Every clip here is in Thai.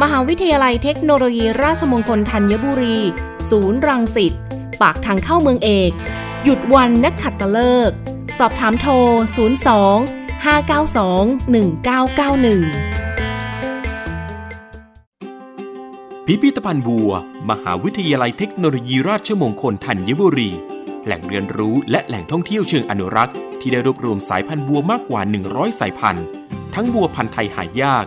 มหาวิทยาลัยเทคโนโลยีราชมงคลธัญบุรี ศูนย์รังสิต ปากทางเข้าเมืองเอก หยุดวันนักขัดตะเลิก สอบถามโทร 02 592 1991 พิพิธภัณฑ์บัว มหาวิทยาลัยเทคโนโลยีราชมงคลธัญบุรี แหล่งเรียนรู้และแหล่งท่องเที่ยวเชิงอนุรักษ์ ที่ได้รวบรวมสายพันธุ์บัวมากกว่า 100 สายพันธุ์ ทั้งบัวพันธุ์ไทยหายาก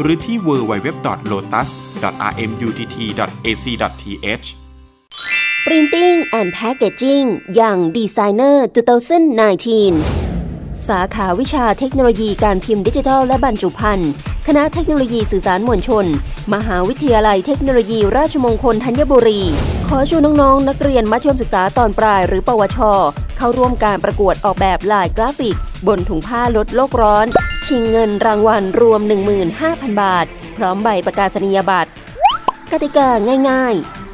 หรือที่ www.lotus.rmutt.ac.th Printing and Packaging อย่าง Designer 2019 สาขาวิชาเทคโนโลยีการพิมพ์ดิจิทัลและบรรจุภัณฑ์ คณะเทคโนโลยีสื่อสารมวลชน มหาวิทยาลัยเทคโนโลยีราชมงคลธัญบุรี ขอชวนน้องๆ นักเรียนมัธยมศึกษาตอนปลายหรือปวช เข้าร่วมการประกวดออกแบบลายกราฟิก บนถุงผ้าลดโลกร้อน ชิงเงินรางวัลรวม 15,000 บาท พร้อมใบประกาศนียบัตร กติกาง่าย ๆ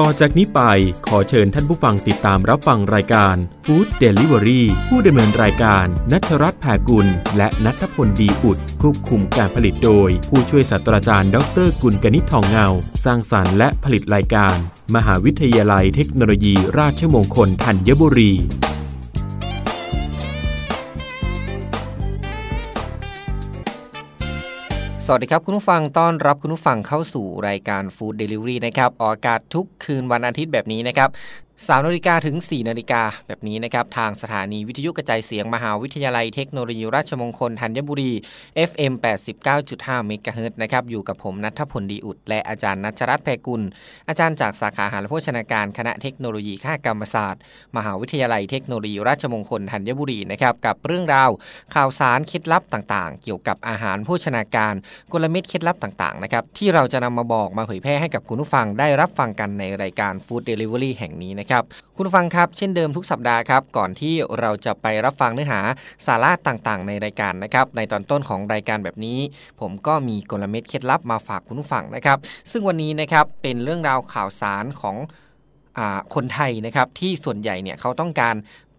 ต่อจากนี้ไปขอเชิญท่านผู้ฟังติดตามรับฟังรายการ Food Delivery ผู้ดำเนินรายการนัทรัตน์แผ่กุล และนัทพลดีอุดควบคุมการผลิตโดย ผู้ช่วยศาสตราจารย์ ดรกุลกนิษฐ์ทองเงา สร้างสารรค์และผลิตรายการ มหาวิทยาลัยเทคโนโลยีราชมงคลธัญบุรี สวัสดีครับคุณผู้ฟังต้อนรับคุณผู้ฟังเข้าสู่รายการ Food Delivery นะครับ ออกอากาศทุกคืนวันอาทิตย์แบบนี้นะครับ 3นาฬิกาถึง 4นาฬิกาแบบนี้นะครับ ทางสถานีวิทยุกระจายเสียงมหาวิทยาลัยเทคโนโลยีราชมงคลธัญบุรี FM 89.5 เมกะเฮิรตนะครับ อยู่กับผมนัทพลดีอุด และอาจารย์นัชรัตน์แพรกุล อาจารย์จากสาขาอาหารและโภชนาการคณะเทคโนโลยีข้ากรรมศาสตร์ มหาวิทยาลัยเทคโนโลยีราชมงคลธัญบุรีนะครับกับเรื่องราว ข่าวสารเคล็ดลับต่างๆ เกี่ยวกับอาหารโภชนาการกลเม็ดเคล็ดลับต่างๆนะครับที่เราจะนำมาบอกมาเผยแพร่ให้กับคุณผู้ฟังได้รับฟังกันในรายการ Food Delivery แห่งนี้นะครับ คุณฟังครับ เช่นเดิมทุกสัปดาห์ครับ ก่อนที่เราจะไปรับฟังเนื้อหาสาระต่างๆ ในรายการนะครับ ในตอนต้นของรายการแบบนี้ ผมก็มีกลเม็ดเคล็ดลับมาฝากคุณผู้ฟังนะครับ ซึ่งวันนี้นะครับเป็นเรื่องราวข่าวสารของอคนไทยนะครับที่ส่วนใหญ่เนี่ยเขาต้องการ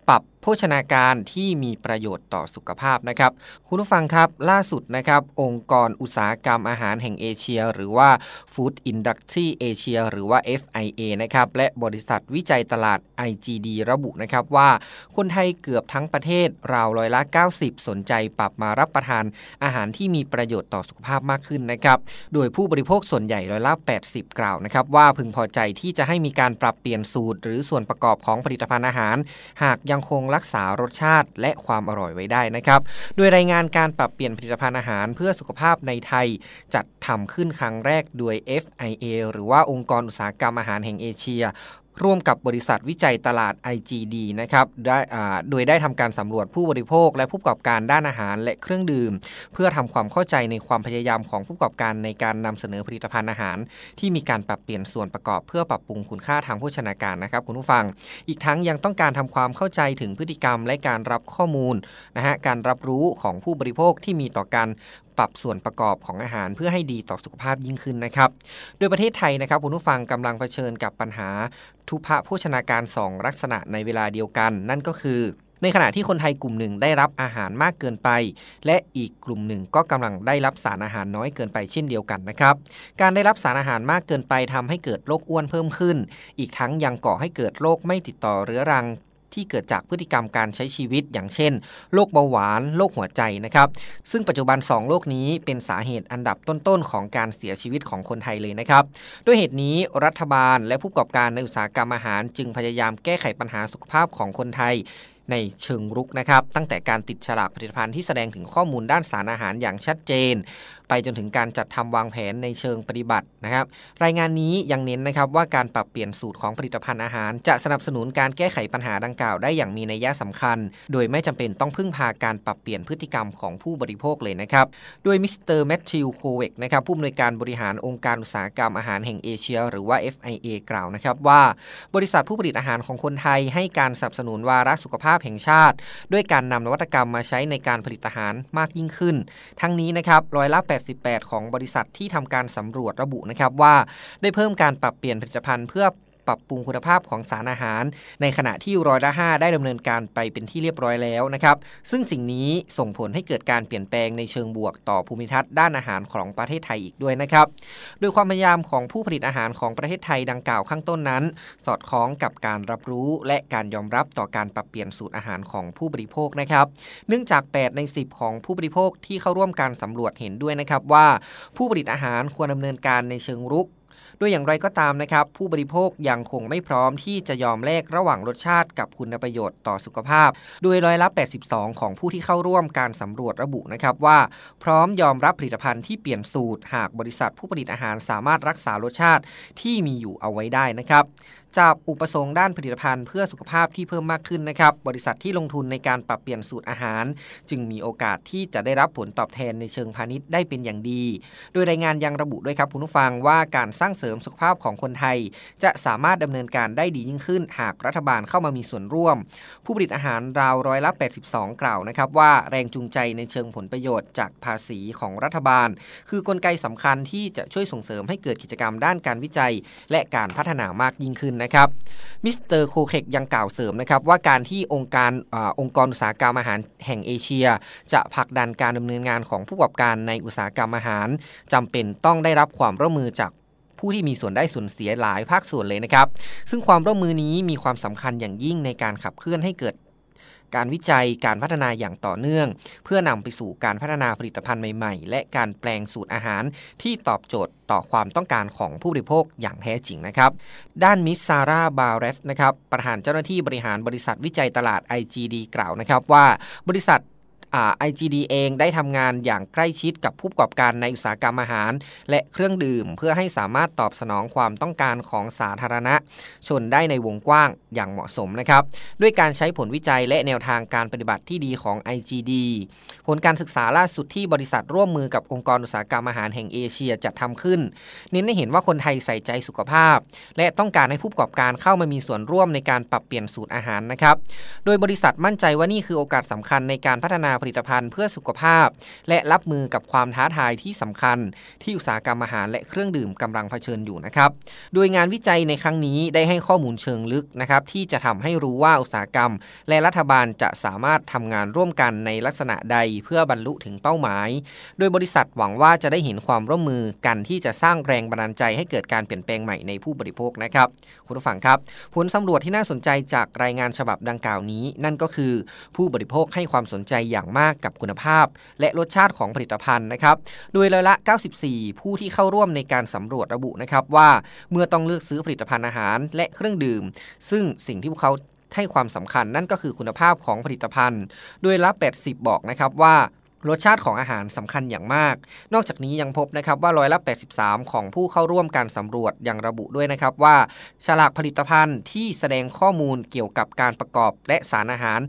ปรับโภชนาการที่มีประโยชน์ต่อสุขภาพนะครับ คุณผู้ฟังครับล่าสุดนะครับ องค์กรอุตสาหกรรมอาหารแห่งเอเชีย หรือว่า Food Industry Asia หรือว่า FIA นะครับและบริษัทวิจัยตลาด IGD ระบุนะครับว่าคนไทยเกือบทั้งประเทศราวร้อยละ 90 สนใจปรับมารับประทานอาหารที่มีประโยชน์ต่อสุขภาพมากขึ้นนะครับโดยผู้บริโภคส่วนใหญ่ร้อยละ 80 กล่าวนะครับว่าพึงพอใจที่จะให้มีการปรับเปลี่ยนสูตร หรือส่วนประกอบของผลิตภัณฑ์อาหาร หากยังคงรักษารสชาติและความอร่อยไว้ได้นะครับ โดยรายงานการปรับเปลี่ยนผลิตภัณฑ์อาหารเพื่อสุขภาพในไทย จัดทำขึ้นครั้งแรกโดย FIA หรือว่าองค์กรอุตสาหกรรมอาหารแห่งเอเชีย ร่วมกับบริษัทวิจัยตลาด IGD นะครับได้โดยได้ทำการสำรวจผู้บริโภค และผู้ประกอบการด้านอาหารและเครื่องดื่ม เพื่อทำความเข้าใจในความพยายามของผู้ประกอบการในการนำเสนอผลิตภัณฑ์อาหาร ที่มีการปรับเปลี่ยนส่วนประกอบ เพื่อปรับปรุงคุณค่าทางโภชนาการนะครับคุณผู้ฟัง อีกทั้งยังต้องการทำความเข้าใจถึงพฤติกรรม และการรับข้อมูลนะฮะการรับรู้ของผู้บริโภคที่มีต่อการ ปรับส่วนประกอบของอาหารเพื่อให้ดีต่อสุขภาพยิ่งขึ้นนะครับ โดยประเทศไทยนะครับคุณผู้ฟังกำลังเผชิญกับปัญหาทุพโภชนาการ 2 ลักษณะในเวลาเดียวกัน นั่นก็คือในขณะที่คนไทยกลุ่มหนึ่งได้รับอาหารมากเกินไป และอีกกลุ่มหนึ่งก็กำลังได้รับสารอาหารน้อยเกินไปเช่นเดียวกันนะครับ การได้รับสารอาหารมากเกินไปทำให้เกิดโรคอ้วนเพิ่มขึ้น อีกทั้งยังก่อให้เกิดโรคไม่ติดต่อเรื้อรัง ที่เกิดจากพฤติกรรมการใช้ชีวิต อย่างเช่นโรคเบาหวานโรคหัวใจนะครับซึ่งปัจจุบัน 2โรคนี้เป็นสาเหตุอันดับต้นๆของการเสียชีวิตของคนไทยเลยนะครับด้วยเหตุนี้รัฐบาลและผู้ประกอบการในอุตสาหกรรมอาหาร จึงพยายามแก้ไขปัญหาสุขภาพของคนไทยในเชิงรุกนะครับ ตั้งแต่การติดฉลากผลิตภัณฑ์ที่แสดงถึงข้อมูลด้านสารอาหารอย่างชัดเจน ไปจนถึงการจัดทำวางแผนในเชิงปฏิบัตินะครับ รายงานนี้ยังเน้นนะครับว่าการปรับเปลี่ยนสูตรของผลิตภัณฑ์อาหาร จะสนับสนุนการแก้ไขปัญหาดังกล่าวได้อย่างมีนัยยะสำคัญ โดยไม่จำเป็นต้องพึ่งพาการปรับเปลี่ยนพฤติกรรมของผู้บริโภคเลยนะครับ โดยมิสเตอร์แมทธิวโคเวกนะครับผู้อำนวยการบริหารองค์การอุตสาหกรรมอาหารแห่งเอเชีย หรือว่า FIA กล่าวนะครับว่า บริษัทผู้ผลิตอาหารของคนไทย ให้การสนับสนุนวาระสุขภาพแห่งชาติ ด้วยการนำนวัตกรรมมาใช้ในการผลิตอาหารมากยิ่งขึ้น ทั้งนี้นะครับร้อยละ88 ของบริษัทที่ทำการสำรวจระบุนะครับว่า ได้เพิ่มการปรับเปลี่ยนผลิตภัณฑ์เพื่อ ปรับปรุงคุณภาพของสารอาหาร ในขณะที่ร้อยละ5ได้ดำเนินการไปเป็นที่เรียบร้อยแล้วนะครับซึ่งสิ่งนี้ส่งผลให้เกิดการเปลี่ยนแปลงในเชิงบวกต่อภูมิทัศน์ด้านอาหารของประเทศไทยอีกด้วยนะครับโดยความพยายามของผู้ผลิตอาหารของประเทศไทยดังกล่าวข้างต้นนั้น สอดคล้องกับการรับรู้และการยอมรับต่อการปรับเปลี่ยนสูตรอาหารของผู้บริโภคนะครับ เนื่องจาก 8 ใน 10 ของผู้บริโภคที่เข้าร่วมการสำรวจเห็นด้วยนะครับว่า ผู้ผลิตอาหารควรดำเนินการในเชิงรุก ด้วยอย่างไรก็ตามนะครับ ผู้บริโภคยังคงไม่พร้อมที่จะยอมแลกระหว่างรสชาติกับคุณประโยชน์ต่อสุขภาพ โดยร้อยละ 82 ของผู้ที่เข้าร่วมการสำรวจระบุนะครับว่า พร้อมยอมรับผลิตภัณฑ์ที่เปลี่ยนสูตร หากบริษัทผู้ผลิตอาหารสามารถรักษารสชาติที่มีอยู่เอาไว้ได้นะครับ จากอุปสงค์ด้านผลิตภัณฑ์เพื่อสุขภาพที่เพิ่มมากขึ้นนะครับ บริษัทที่ลงทุนในการปรับเปลี่ยนสูตรอาหาร จึงมีโอกาสที่จะได้รับผลตอบแทนในเชิงพาณิชย์ได้เป็นอย่างดี โดยรายงานยังระบุด้วยครับคุณผู้ฟังว่าการสร้างเสริมสุขภาพของคนไทย จะสามารถดำเนินการได้ดียิ่งขึ้น หากรัฐบาลเข้ามามีส่วนร่วม ผู้ผลิตอาหารราวร้อยละ 82 กล่าวนะครับว่าแรงจูงใจในเชิงผลประโยชน์จากภาษีของรัฐบาล คือกลไกสำคัญที่จะช่วยส่งเสริมให้เกิดกิจกรรมด้านการวิจัย และการพัฒนามากยิ่งขึ้นนะครับมิสเตอร์โคเวกยังกล่าวเสริมนะครับว่าการที่องค์การองค์กรอุตสาหกรรมอาหารแห่งเอเชีย จะผลักดันการดำเนินงานของผู้ประกอบการในอุตสาหกรรมอาหารจำเป็นต้องได้รับความร่วมมือจากผู้ที่มีส่วนได้ส่วนเสียหลายภาคส่วนเลยนะครับ ซึ่งความร่วมมือนี้มีความสำคัญอย่างยิ่งในการขับเคลื่อนให้เกิด การวิจัยการพัฒนาอย่างต่อเนื่อง เพื่อนำไปสู่การพัฒนาผลิตภัณฑ์ใหม่ๆ และการแปลงสูตรอาหารที่ตอบโจทย์ต่อความต้องการของผู้บริโภคอย่างแท้จริงนะครับ ด้านมิสซาร่าบาร์เรตนะครับประธานเจ้าหน้าที่บริหารบริษัทวิจัยตลาด IGD กล่าวนะครับว่าบริษัท IGD เองได้ทำงานอย่างใกล้ชิดกับผู้ประกอบการในอุตสาหกรรมอาหาร และเครื่องดื่มเพื่อให้สามารถตอบสนองความต้องการของสาธารณะ ชนได้ในวงกว้างอย่างเหมาะสมนะครับ ด้วยการใช้ผลวิจัยและแนวทางการปฏิบัติที่ดีของ IGD ผลการศึกษาล่าสุดที่บริษัทร่วมมือกับองค์กรอุตสาหกรรมอาหารแห่งเอเชียจัดทำขึ้น เน้นให้เห็นว่าคนไทยใส่ใจสุขภาพ และต้องการให้ผู้ประกอบการเข้ามามีส่วนร่วมในการปรับเปลี่ยนสูตรอาหารนะครับ โดยบริษัทมั่นใจว่านี่คือโอกาสสำคัญในการพัฒนาผลิตภัณฑ์เพื่อสุขภาพ และรับมือกับความท้าทายที่สำคัญ ที่อุตสาหกรรมอาหารและเครื่องดื่มกำลังเผชิญอยู่นะครับ โดยงานวิจัยในครั้งนี้ได้ให้ข้อมูลเชิงลึกนะครับที่จะทำให้รู้ว่าอุตสาหกรรม และรัฐบาลจะสามารถทำงานร่วมกันในลักษณะใดเพื่อบรรลุถึงเป้าหมาย โดยบริษัทหวังว่าจะได้เห็นความร่วมมือกันที่จะสร้างแรงบันดาลใจให้เกิดการเปลี่ยนแปลงใหม่ในผู้บริโภคนะครับคุณผู้ฟังครับผลสำรวจที่น่าสนใจจากรายงานฉบับดังกล่าวนี้ นั่นก็คือ ผู้บริโภคให้ความสนใจอย่างมากกับคุณภาพ และรสชาติของผลิตภัณฑ์นะครับ โดยร้อยละ 94 ผู้ที่เข้าร่วมในการสำรวจระบุนะครับว่าเมื่อต้องเลือกซื้อผลิตภัณฑ์อาหารและเครื่องดื่ม ซึ่งสิ่งที่พวกเขาให้ความสำคัญนั่นก็คือคุณภาพของผลิตภัณฑ์ โดยละ 80 บอกนะครับว่ารสชาติของอาหารสำคัญอย่างมาก นอกจากนี้ยังพบนะครับว่าร้อยละ 83 ของผู้เข้าร่วมการสำรวจยังระบุด้วยนะครับว่า ฉลากผลิตภัณฑ์ที่แสดงข้อมูลเกี่ยวกับการประกอบและสารอาหาร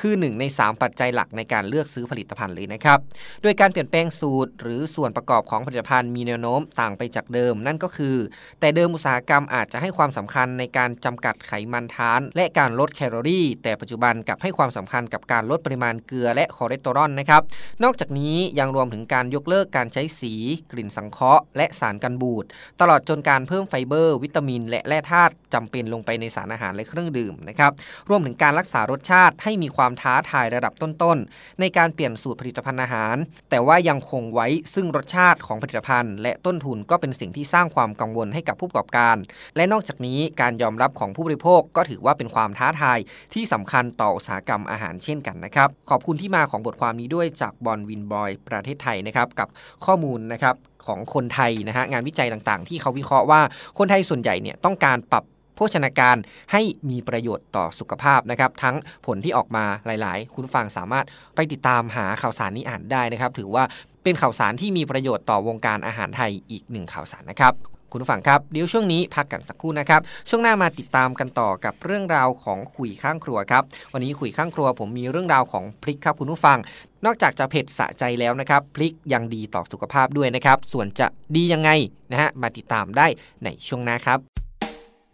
คือ 1 ใน 3 ปัจจัยหลักในการเลือกซื้อผลิตภัณฑ์เลยนะครับ โดยการเปลี่ยนแปลงสูตร หรือส่วนประกอบของผลิตภัณฑ์มีแนวโน้มต่างไปจากเดิม นั่นก็คือ แต่เดิมอุตสาหกรรมอาจจะให้ความสำคัญในการจำกัดไขมันทาน และการลดแคลอรี่ แต่ปัจจุบันกลับให้ความสำคัญกับการลดปริมาณเกลือและคอเลสเตอรอลนะครับ นอกจากนี้ยังรวมถึงการยกเลิกการใช้สี กลิ่นสังเคราะห์ และสารกันบูด ตลอดจนการเพิ่มไฟเบอร์ วิตามิน และแร่ธาตุจำเป็นลงไปในสารอาหารและเครื่องดื่มนะครับ รวมถึงการรักษารสชาติให้มีความความท้าทายระดับต้นๆ ในการเปลี่ยนสูตรผลิตภัณฑ์อาหาร แต่ว่ายังคงไว้ซึ่งรสชาติของผลิตภัณฑ์ และต้นทุนก็เป็นสิ่งที่สร้างความกังวลให้กับผู้ประกอบการ และนอกจากนี้การยอมรับของผู้บริโภคก็ถือว่าเป็นความท้าทายที่สำคัญต่ออุตสาหกรรมอาหารเช่นกันนะครับ ขอบคุณที่มาของบทความนี้ด้วยจากบอลวินบอยประเทศไทยนะครับกับข้อมูลนะครับของคนไทยนะฮะงานวิจัยต่างๆ ที่เขาวิเคราะห์ว่าคนไทยส่วนใหญ่เนี่ยต้องการปรับ โภชนาการให้มีประโยชน์ต่อสุขภาพนะครับ ทั้งผลที่ออกมาหลาย ๆ คุณฟังสามารถไปติดตามหาข่าวสารนี้อ่านได้นะครับ ถือว่าเป็นข่าวสารที่มีประโยชน์ต่อวงการอาหารไทยอีกหนึ่งข่าวสารนะครับคุณผู้ฟังครับเดี๋ยวช่วงนี้พักกันสักครู่นะครับ ช่วงหน้ามาติดตามกันต่อกับเรื่องราวของขุยข้างครัวครับ วันนี้ขุยข้างครัวผมมีเรื่องราวของพริกครับคุณผู้ฟัง นอกจากจะเผ็ดสะใจแล้วนะครับ พริกยังดีต่อสุขภาพด้วยนะครับ ส่วนจะดียังไงนะฮะมาติดตามได้ในช่วงหน้าครับ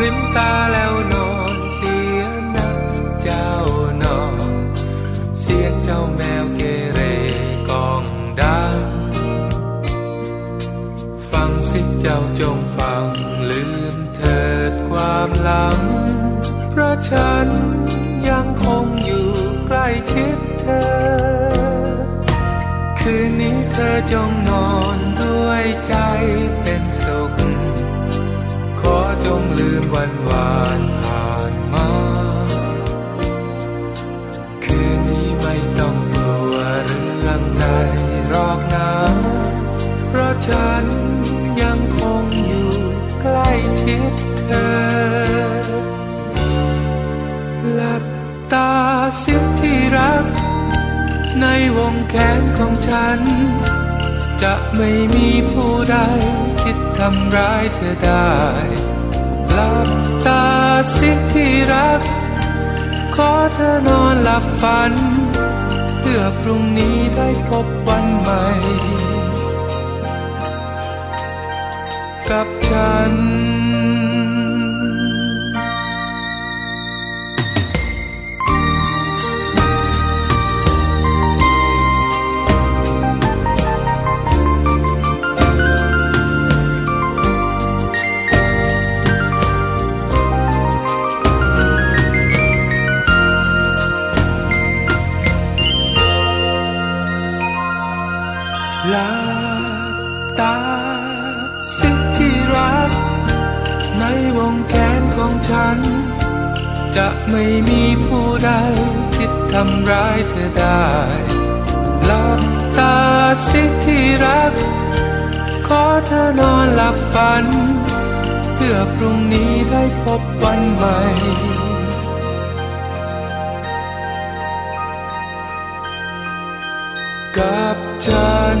ริมตาแล้วนอนเสียนะเจ้านอน เสียงเจ้าแมวเกเรกองดัง ฟังสิเจ้าจงฟังลืมเถิดความหลัง เพราะฉัน แขนของฉัน จะไม่มีผู้ใดคิดทำร้ายเธอได้หลับตาสิที่รัก ขอเธอนอนหลับฝัน เพื่อพรุ่งนี้ได้พบวันใหม่ กับฉัน ฉัน จะไม่มีผู้ใดคิดทำร้ายเธอได้หลับตาสิที่รัก ขอเธอนอนหลับฝัน เพื่อพรุ่งนี้ได้พบวันใหม่กับฉัน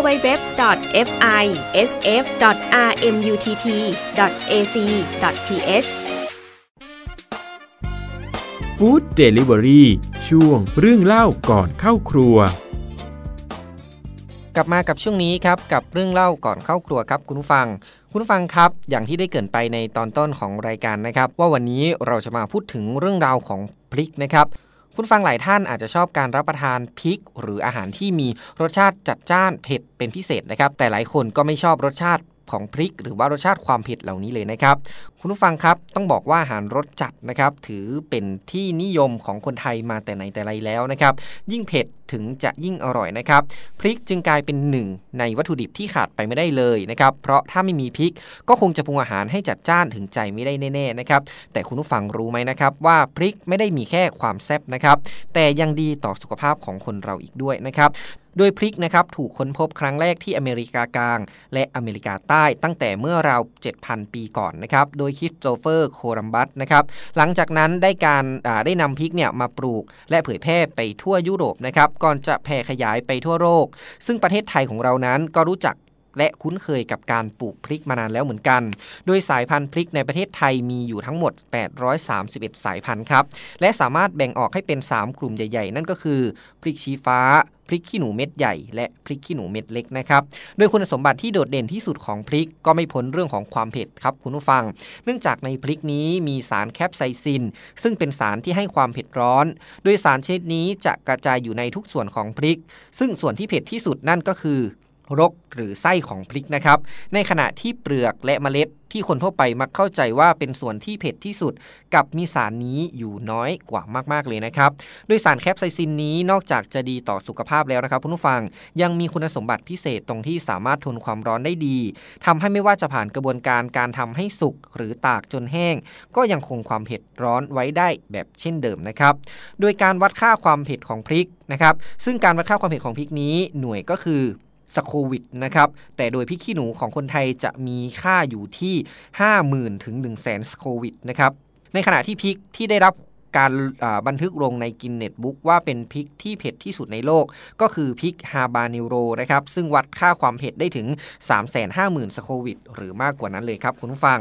w เดลิเวอรี่ช่วงเรื่องเล่าก่อนเข้าครัว กลับมากับช่วงนี้ครับกับเรื่องเล่าก่อนเข้าครัวครับคุณผู้ฟังคุณผู้ฟังครับ อย่างที่ได้เกรินไปในตอนต้นของรายการนะครับ ว่าวันนี้เราจะมาพูดถึงเรื่องราวของพริกนะครับ คุณฟังหลายท่านอาจจะชอบการรับประทานพริก หรืออาหารที่มีรสชาติจัดจ้านเผ็ดเป็นพิเศษนะครับ แต่หลายคนก็ไม่ชอบรสชาติของพริก หรือว่ารสชาติความเผ็ดเหล่านี้เลยนะครับ คุณผู้ฟังครับต้องบอกว่าอาหารรสจัดนะครับถือเป็นที่นิยมของคนไทยมาแต่ไหนแต่ไรแล้วนะครับยิ่งเผ็ดถึงจะยิ่งอร่อยนะครับพริกจึงกลายเป็นหนึ่งในวัตถุดิบที่ขาดไปไม่ได้เลยนะครับเพราะถ้าไม่มีพริกก็คงจะปรุงอาหารให้จัดจ้านถึงใจไม่ได้แน่ๆนะครับแต่คุณผู้ฟังรู้ไหมนะครับว่าพริกไม่ได้มีแค่ความแซ่บนะครับแต่ยังดีต่อสุขภาพของคนเราอีกด้วยนะครับ โดยพริกนะครับถูกค้นพบครั้งแรกที่อเมริกากลาง และอเมริกาใต้ตั้งแต่เมื่อราว 7,000 ปีก่อนนะครับโดยคริสโตเฟอร์โคลัมบัสนะครับหลังจากนั้นได้การได้นำพริกเนี่ยมาปลูก และเผยแพร่ไปทั่วยุโรปนะครับก่อนจะแผ่ขยายไปทั่วโลกซึ่งประเทศไทยของเรานั้นก็รู้จัก และคุ้นเคยกับการปลูกพริกมานานแล้วเหมือนกัน โดยสายพันธุ์พริกในประเทศไทยมีอยู่ทั้งหมด 831 สายพันธุ์ครับ และสามารถแบ่งออกให้เป็น 3 กลุ่มใหญ่ๆ นั่นก็คือพริกชี้ฟ้าพริกขี้หนูเม็ดใหญ่และพริกขี้หนูเม็ดเล็กนะครับ โดยคุณสมบัติที่โดดเด่นที่สุดของพริกก็ไม่พ้นเรื่องของความเผ็ดครับคุณผู้ฟัง เนื่องจากในพริกนี้มีสารแคปไซซิน ซึ่งเป็นสารที่ให้ความเผ็ดร้อน โดยสารชนิดนี้จะกระจายอยู่ในทุกส่วนของพริก ซึ่งส่วนที่เผ็ดที่สุดนั่นก็คือ รกหรือไส้ของพริกนะครับ ในขณะที่เปลือกและเมล็ดที่คนทั่วไปมักเข้าใจว่าเป็นส่วนที่เผ็ดที่สุด กับมีสารนี้อยู่น้อยกว่ามากๆเลยนะครับ โดยสารแคปไซซินนี้นอกจากจะดีต่อสุขภาพแล้วนะครับคุณผู้ฟังยังมีคุณสมบัติพิเศษตรงที่สามารถทนความร้อนได้ดีทำให้ไม่ว่าจะผ่านกระบวนการการทำให้สุกหรือตากจนแห้ง ก็ยังคงความเผ็ดร้อนไว้ได้แบบเช่นเดิมนะครับ โดยการวัดค่าความเผ็ดของพริกนะครับ ซึ่งการวัดค่าความเผ็ดของพริกนี้หน่วยก็คือ สโควิดนะครับ แต่โดยพริกขี้หนูของคนไทยจะมีค่าอยู่ที่ 50,000 ถึง 1 0 0 0 0แสนสโควิดนะครับ ในขณะที่พริกที่ได้รับการบันทึกลงในกินเน็ตบุ๊กว่าเป็นพริกที่เผ็ดที่สุดในโลก ก็คือพริกฮาบานิโรนะครับ ซึ่งวัดค่าความเผ็ดได้ถึง 350,000สโควิดหรือมากกว่านั้นเลยครับคุณผู้ฟัง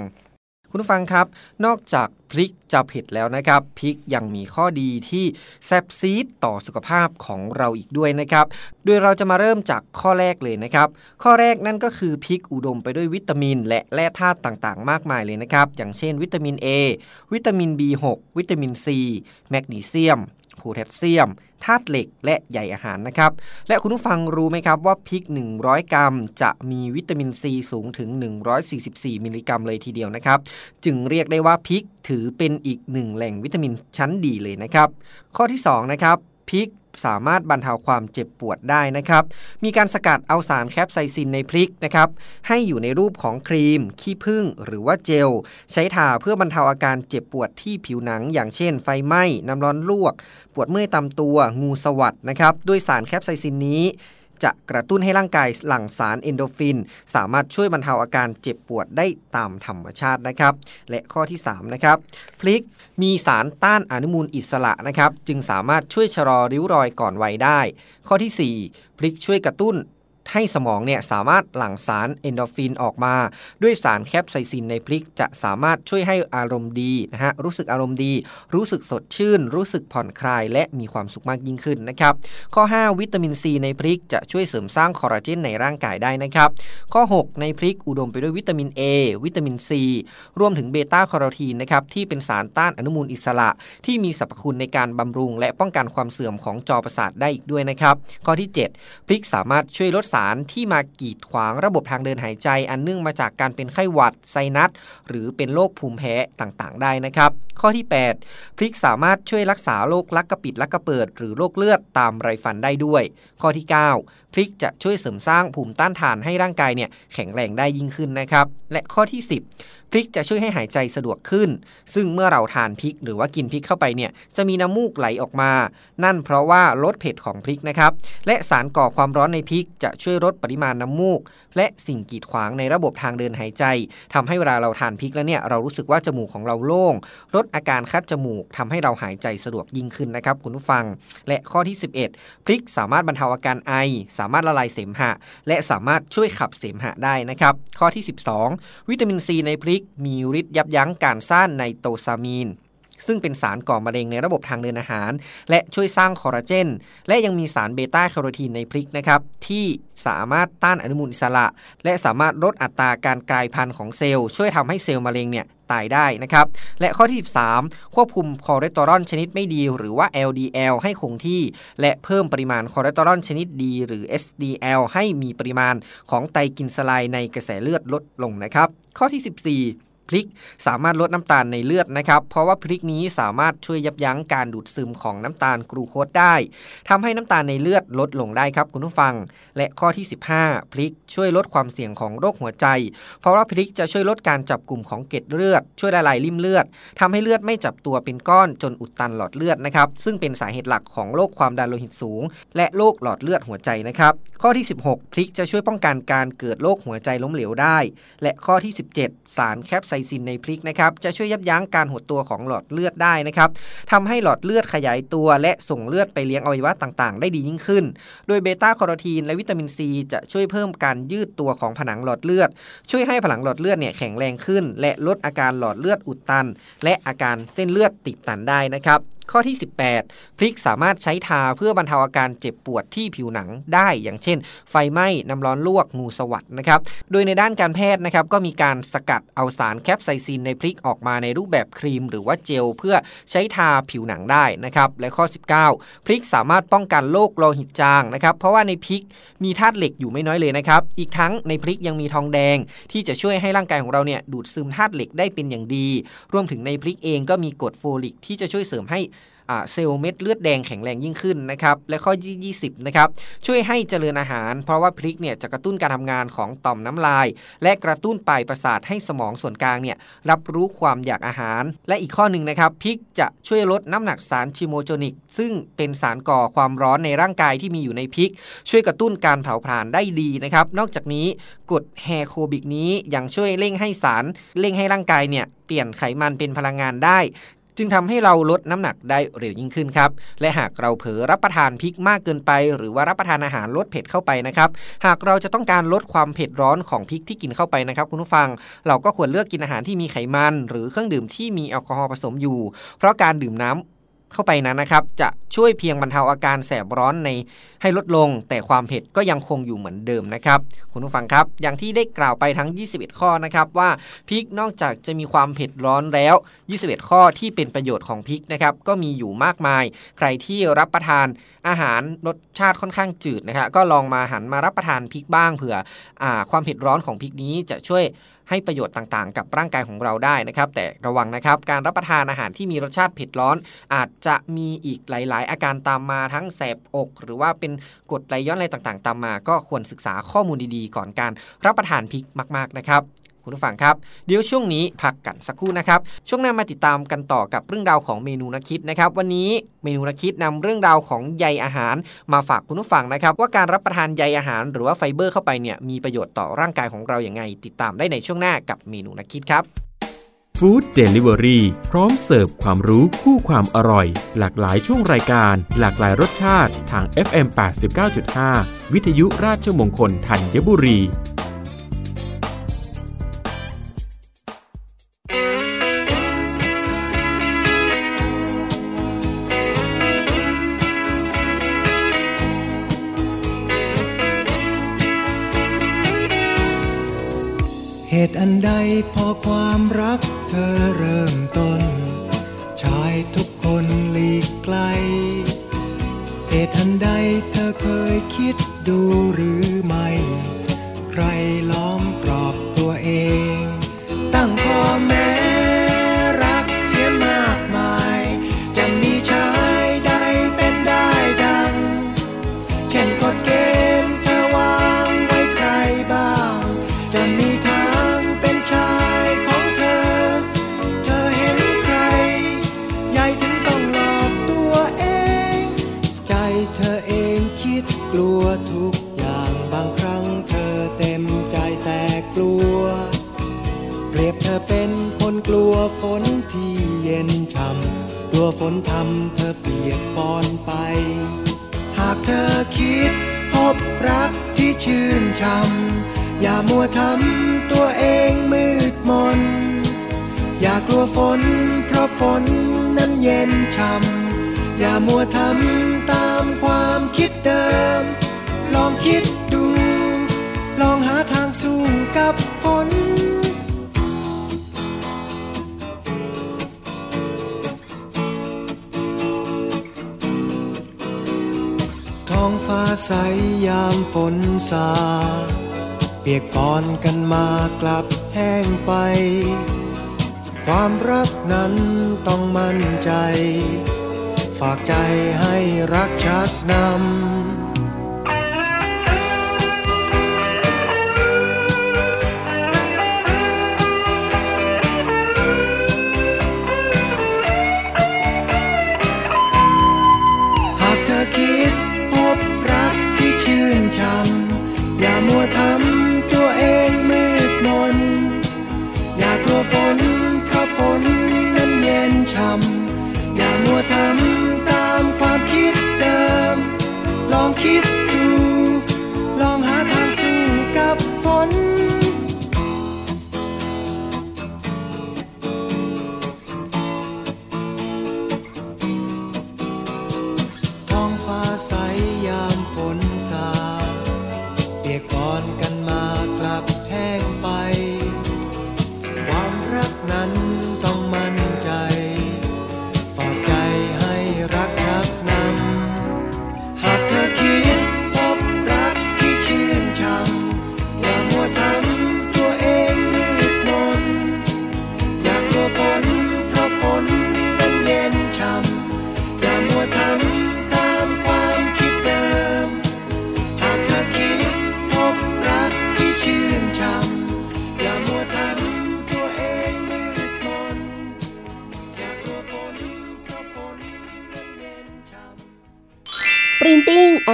คุณฟังครับ นอกจากพริกจะเผ็ดแล้วนะครับ พริกยังมีข้อดีที่แซ่บซี้ดต่อสุขภาพของเราอีกด้วยนะครับ โดยเราจะมาเริ่มจากข้อแรกเลยนะครับ ข้อแรกนั่นก็คือพริกอุดมไปด้วยวิตามิน และแร่ธาตุต่างๆ มากมายเลยนะครับ อย่างเช่น วิตามิน A วิตามิน B6 วิตามิน C แมกนีเซียมโพแทสเซียม ธาตุเหล็กและใยอาหารนะครับ และคุณผู้ฟังรู้ไหมครับว่าพริก 100 กรัม จะมีวิตามินซีสูงถึง 144 มิลลิกรัมเลยทีเดียวนะครับ จึงเรียกได้ว่าพริกถือเป็นอีกหนึ่งแหล่งวิตามินชั้นดีเลยนะครับ ข้อที่2นะครับพริก สามารถบรรเทาความเจ็บปวดได้นะครับ มีการสกัดเอาสารแคปไซซินในพริกนะครับ ให้อยู่ในรูปของครีม ขี้ผึ้งหรือว่าเจล ใช้ทาเพื่อบรรเทาอาการเจ็บปวดที่ผิวหนัง อย่างเช่นไฟไหม้ น้ำร้อนลวก ปวดเมื่อยตามตัว งูสวัสดนะครับ ด้วยสารแคปไซซินนี้ จะกระตุ้นให้ร่างกายหลั่งสารเอนโดฟิน สามารถช่วยบรรเทาอาการเจ็บปวดได้ตามธรรมชาตินะครับ และข้อที่3นะครับพลิกมีสารต้านอนุมูลอิสระนะครับ จึงสามารถช่วยชะลอริ้วรอยก่อนวัยได้ ข้อที่ 4 พลิกช่วยกระตุ้น ให้สมองเนี่ยสามารถหลั่งสารเอนโดฟินออกมา ด้วยสารแคปไซซินในพริก จะสามารถช่วยให้อารมณ์ดีนะฮะรู้สึกอารมณ์ดี รู้สึกสดชื่น รู้สึกผ่อนคลาย และมีความสุขมากยิ่งขึ้นนะครับ ข้อ 5 วิตามินซีในพริกจะช่วยเสริมสร้างคอลลาเจนในร่างกายได้นะครับ ข้อ 6 ในพริกอุดมไปด้วยวิตามิน A วิตามิน C รวมถึงเบต้าคาร์โรทีนนะครับที่เป็นสารต้านอนุมูลอิสระ ที่มีสรรพคุณในการบำรุง และป้องกันความเสื่อมของจอประสาทได้อีกด้วยนะครับข้อที่ 7 พริกสามารถช่วยลดสารที่มากีดขวางระบบทางเดินหายใจ อันเนื่องมาจากการเป็นไข้หวัดไซนัสหรือเป็นโรคภูมิแพ้ต่างๆ ได้นะครับ ข้อที่ 8 พริกสามารถช่วยรักษาโรคลักกระปิดลักกระเปิด หรือโรคเลือดตามไรฟันได้ด้วย ข้อที่ 9 พริกจะช่วยเสริมสร้างภูมิต้านทานให้ร่างกายเนี่ยแข็งแรงได้ยิ่งขึ้นนะครับ และข้อที่ 10 พริกจะช่วยให้หายใจสะดวกขึ้น ซึ่งเมื่อเราทานพริกหรือว่ากินพริกเข้าไปเนี่ยจะมีน้ำมูกไหลออกมา นั่นเพราะว่าลดเผ็ดของพริกนะครับ และสารก่อความร้อนในพริกจะช่วยลดปริมาณน้ำมูก และสิ่งกีดขวางในระบบทางเดินหายใจทำให้เวลาเราทานพริกแล้วเนี่ยเรารู้สึกว่าจมูกของเราโล่งลดอาการคัดจมูกทำให้เราหายใจสะดวกยิ่งขึ้นนะครับคุณผู้ฟัง และข้อที่ 11 พริกสามารถบรรเทาอาการไอสามารถละลายเสมหะ และสามารถช่วยขับเสมหะได้นะครับ ข้อที่ 12 วิตามินซีในพริกมีฤทธิ์ยับยั้งการสร้างไนโตซามีน ซึ่งเป็นสารก่อมะเร็งในระบบทางเดินอาหาร และช่วยสร้างคอลลาเจน และยังมีสารเบต้าแคโรทีนในพริกนะครับที่สามารถต้านอนุมูลอิสระ และสามารถลดอัตราการกลายพันธุ์ของเซลล์ช่วยทำให้เซลล์มะเร็งเนี่ยตายได้นะครับ และข้อที่ 13 ควบคุมคอเลสเตอรอลชนิดไม่ดี หรือว่า LDL ให้คงที่ และเพิ่มปริมาณคอเลสเตอรอลชนิดดี หรือ HDL ให้มีปริมาณของไตรกลีเซอไรด์ในกระแสเลือดลดลงนะครับ ข้อที่ 14 พริก สามารถลดน้ำตาลในเลือดนะครับ เพราะว่าพริกนี้สามารถช่วยยับยั้งการดูดซึมของน้ำตาลกลูโคสได้ทำให้น้ำตาลในเลือดลดลงได้ครับคุณผู้ฟัง และข้อที่ 15 พริกช่วยลดความเสี่ยงของโรคหัวใจ เพราะว่าพริกจะช่วยลดการจับกลุ่มของเกล็ดเลือด ช่วยละลายริ่มเลือดทำให้เลือดไม่จับตัวเป็นก้อนจนอุดตันหลอดเลือดนะครับ ซึ่งเป็นสาเหตุหลักของโรคความดันโลหิตสูง และโรคหลอดเลือดหัวใจนะครับ ข้อที่ 16 พริกจะช่วยป้องกันการเกิดโรคหัวใจล้มเหลวได้ และข้อที่ 17 สารแคปไซซินในพริกนะครับจะช่วยยับยั้งการหดตัวของหลอดเลือดได้นะครับทำให้หลอดเลือดขยายตัว และส่งเลือดไปเลี้ยงอวัยวะต่างๆ ได้ดียิ่งขึ้น โดยเบต้าคาโรทีนและวิตามินซีจะช่วยเพิ่มการยืดตัวของผนังหลอดเลือด ช่วยให้ผนังหลอดเลือดเนี่ยแข็งแรงขึ้น และลดอาการหลอดเลือดอุดตัน และอาการเส้นเลือดตีบตันได้นะครับ ข้อที่ 18 พริกสามารถใช้ทาเพื่อบรรเทาอาการเจ็บปวดที่ผิวหนังได้ อย่างเช่น ไฟไหม้น้ำร้อนลวกงูสวัสดนะครับ โดยในด้านการแพทย์นะครับก็มีการสกัดเอาสารแคปไซซินในพริกออกมาในรูปแบบครีม หรือว่าเจลเพื่อใช้ทาผิวหนังได้นะครับ และข้อ 19 พริกสามารถป้องกันโรคโลหิตจางนะครับ เพราะว่าในพริกมีธาตุเหล็กอยู่ไม่น้อยเลยนะครับ อีกทั้งในพริกยังมีทองแดง ที่จะช่วยให้ร่างกายของเราเนี่ยดูดซึมธาตุเหล็กได้เป็นอย่างดี รวมถึงในพริกเองก็มีกรดโฟลิกที่จะช่วยเสริมให้ เซลล์เม็ดเลือดแดงแข็งแรงยิ่งขึ้นนะครับและข้อที่20นะครับช่วยให้เจริญอาหาร เพราะว่าพริกเนี่ยจะกระตุ้นการทำงานของต่อมน้ำลาย และกระตุ้นปลายประสาทให้สมองส่วนกลางเนี่ยรับรู้ความอยากอาหาร และอีกข้อหนึ่งนะครับพริกจะช่วยลดน้ำหนักสาร thermogenic ซึ่งเป็นสารก่อความร้อนในร่างกายที่มีอยู่ในพริก ช่วยกระตุ้นการเผาผลาญได้ดีนะครับนอกจากนี้กรดแอสคอร์บิกนี้ยังช่วยเร่งให้สารเร่งให้ร่างกายเนี่ยเปลี่ยนไขมันเป็นพลังงานได้ จึงทำให้เราลดน้ำหนักได้เร็วยิ่งขึ้นครับ และหากเราเผลอรับประทานพริกมากเกินไป หรือว่ารับประทานอาหารรสเผ็ดเข้าไปนะครับ หากเราจะต้องการลดความเผ็ดร้อนของพริกที่กินเข้าไปนะครับ คุณผู้ฟัง เราก็ควรเลือกกินอาหารที่มีไขมัน หรือเครื่องดื่มที่มีแอลกอฮอล์ผสมอยู่ เพราะการดื่มน้ำ เข้าไปนั้นนะครับ จะช่วยเพียงบรรเทาอาการแสบร้อนในให้ลดลง แต่ความเผ็ดก็ยังคงอยู่เหมือนเดิมนะครับ คุณผู้ฟังครับ อย่างที่ได้กล่าวไปทั้ง 21 ข้อนะครับว่าพริกนอกจากจะมีความเผ็ดร้อนแล้ว 21 ข้อที่เป็นประโยชน์ของพริกนะครับก็มีอยู่มากมาย ใครที่รับประทานอาหารรสชาติค่อนข้างจืดนะครับก็ลองมาหันมารับประทานพริกบ้างเผื่ออความเผ็ดร้อนของพริกนี้จะช่วย ให้ประโยชน์ต่างๆ กับร่างกายของเราได้นะครับ แต่ระวังนะครับการรับประทานอาหารที่มีรสชาติเผ็ดร้อน อาจจะมีอีกหลาย ๆ อาการตามมาทั้งแสบอก หรือว่าเป็นกรดไหลย้อนอะไรต่างๆ ตามมา ก็ควรศึกษาข้อมูลดีๆ ก่อนการรับประทานพริกมาก ๆ นะครับ คุณผู้ฟังครับ เดี๋ยวช่วงนี้พักกันสักครู่นะครับ ช่วงหน้ามาติดตามกันต่อกับเรื่องราวของเมนูนักคิดนะครับ วันนี้เมนูนักคิดนำเรื่องราวของใยอาหาร มาฝากคุณผู้ฟังนะครับ ว่าการรับประทานใยอาหาร หรือว่าไฟเบอร์เข้าไปเนี่ยมีประโยชน์ต่อร่างกายของเราอย่างไง ติดตามได้ในช่วงหน้ากับเมนูนักคิดครับ Food Delivery พร้อมเสิร์ฟความรู้คู่ความอร่อย หลากหลายช่วงรายการ หลากหลายรสชาติทาง FM 89.5 วิทยุราชมงคลธัญบุรี ตุอันใดพอความรักเธอเริ่มต้น ชายทุกคนหลีกไกล เหตุอันใดเธอเคยคิดดูหรือไม่ ใครล้อมกรอบตัวเอง ลัวฝนทำเธอเปียกปอนไป หากเธอคิดพบรักที่ชื่นช่ำอย่ามัวทำตัวเองมืดมน อย่ากลัวฝนเพราะฝนนั้นเย็นช่ำอย่ามัวทำตามความคิดเดิม ลองคิดดู ลองหาทางสู้กับฝน ฟ้าใสยามฝนสา เปียกปอนกันมากลับแห้งไป ความรักนั้นต้องมั่นใจ ฝากใจให้รักชักนำ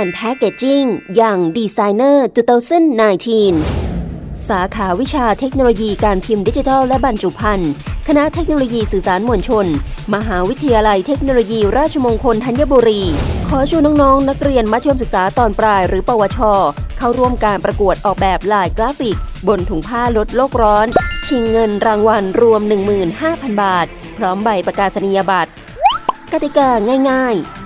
and Packaging อย่าง Designer 2019 สาขาวิชาเทคโนโลยีการพิมพ์ดิจิทัลและบรรจุภัณฑ์คณะเทคโนโลยีสื่อสารมวลชน มหาวิทยาลัยเทคโนโลยีราชมงคลธัญบุรี ขอชวนน้องๆ นักเรียนมัธยมศึกษาตอนปลายหรือปวช เข้าร่วมการประกวดออกแบบลายกราฟิก บนถุงผ้าลดโลกร้อน ชิงเงินรางวัลรวม 15,000 บาท พร้อมใบประกาศนียบัตร กติกาง่าย ๆ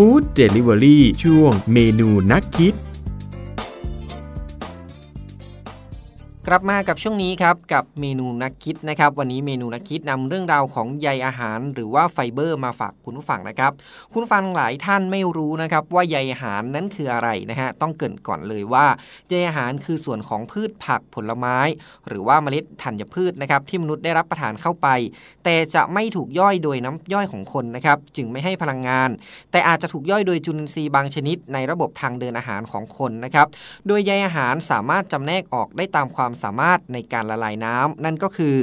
ฟู้ดเดลิเวอรี่ช่วงเมนูนักคิด กลับมากับช่วงนี้ครับกับเมนูนักคิดนะครับ วันนี้เมนูนักคิดนำเรื่องราวของใยอาหาร หรือว่าไฟเบอร์มาฝากคุณผู้ฟังนะครับ คุณฟังหลายท่านไม่รู้นะครับว่าใยอาหารนั้นคืออะไรนะฮะต้องเกรินก่อนเลยว่าใยอาหารคือส่วนของพืชผักผลไม้ หรือว่าเมล็ดธัญพืชนะครับที่มนุษย์ได้รับประทานเข้าไป แต่จะไม่ถูกย่อยโดยน้ำย่อยของคนนะครับจึงไม่ให้พลังงาน แต่อาจจะถูกย่อยโดยจุลินทรีย์บางชนิด ในระบบทางเดินอาหารของคนนะครับโดยใยอาหารสามารถจำแนกออกได้ตามความสามารถในการละลายน้ำนั่นก็คือ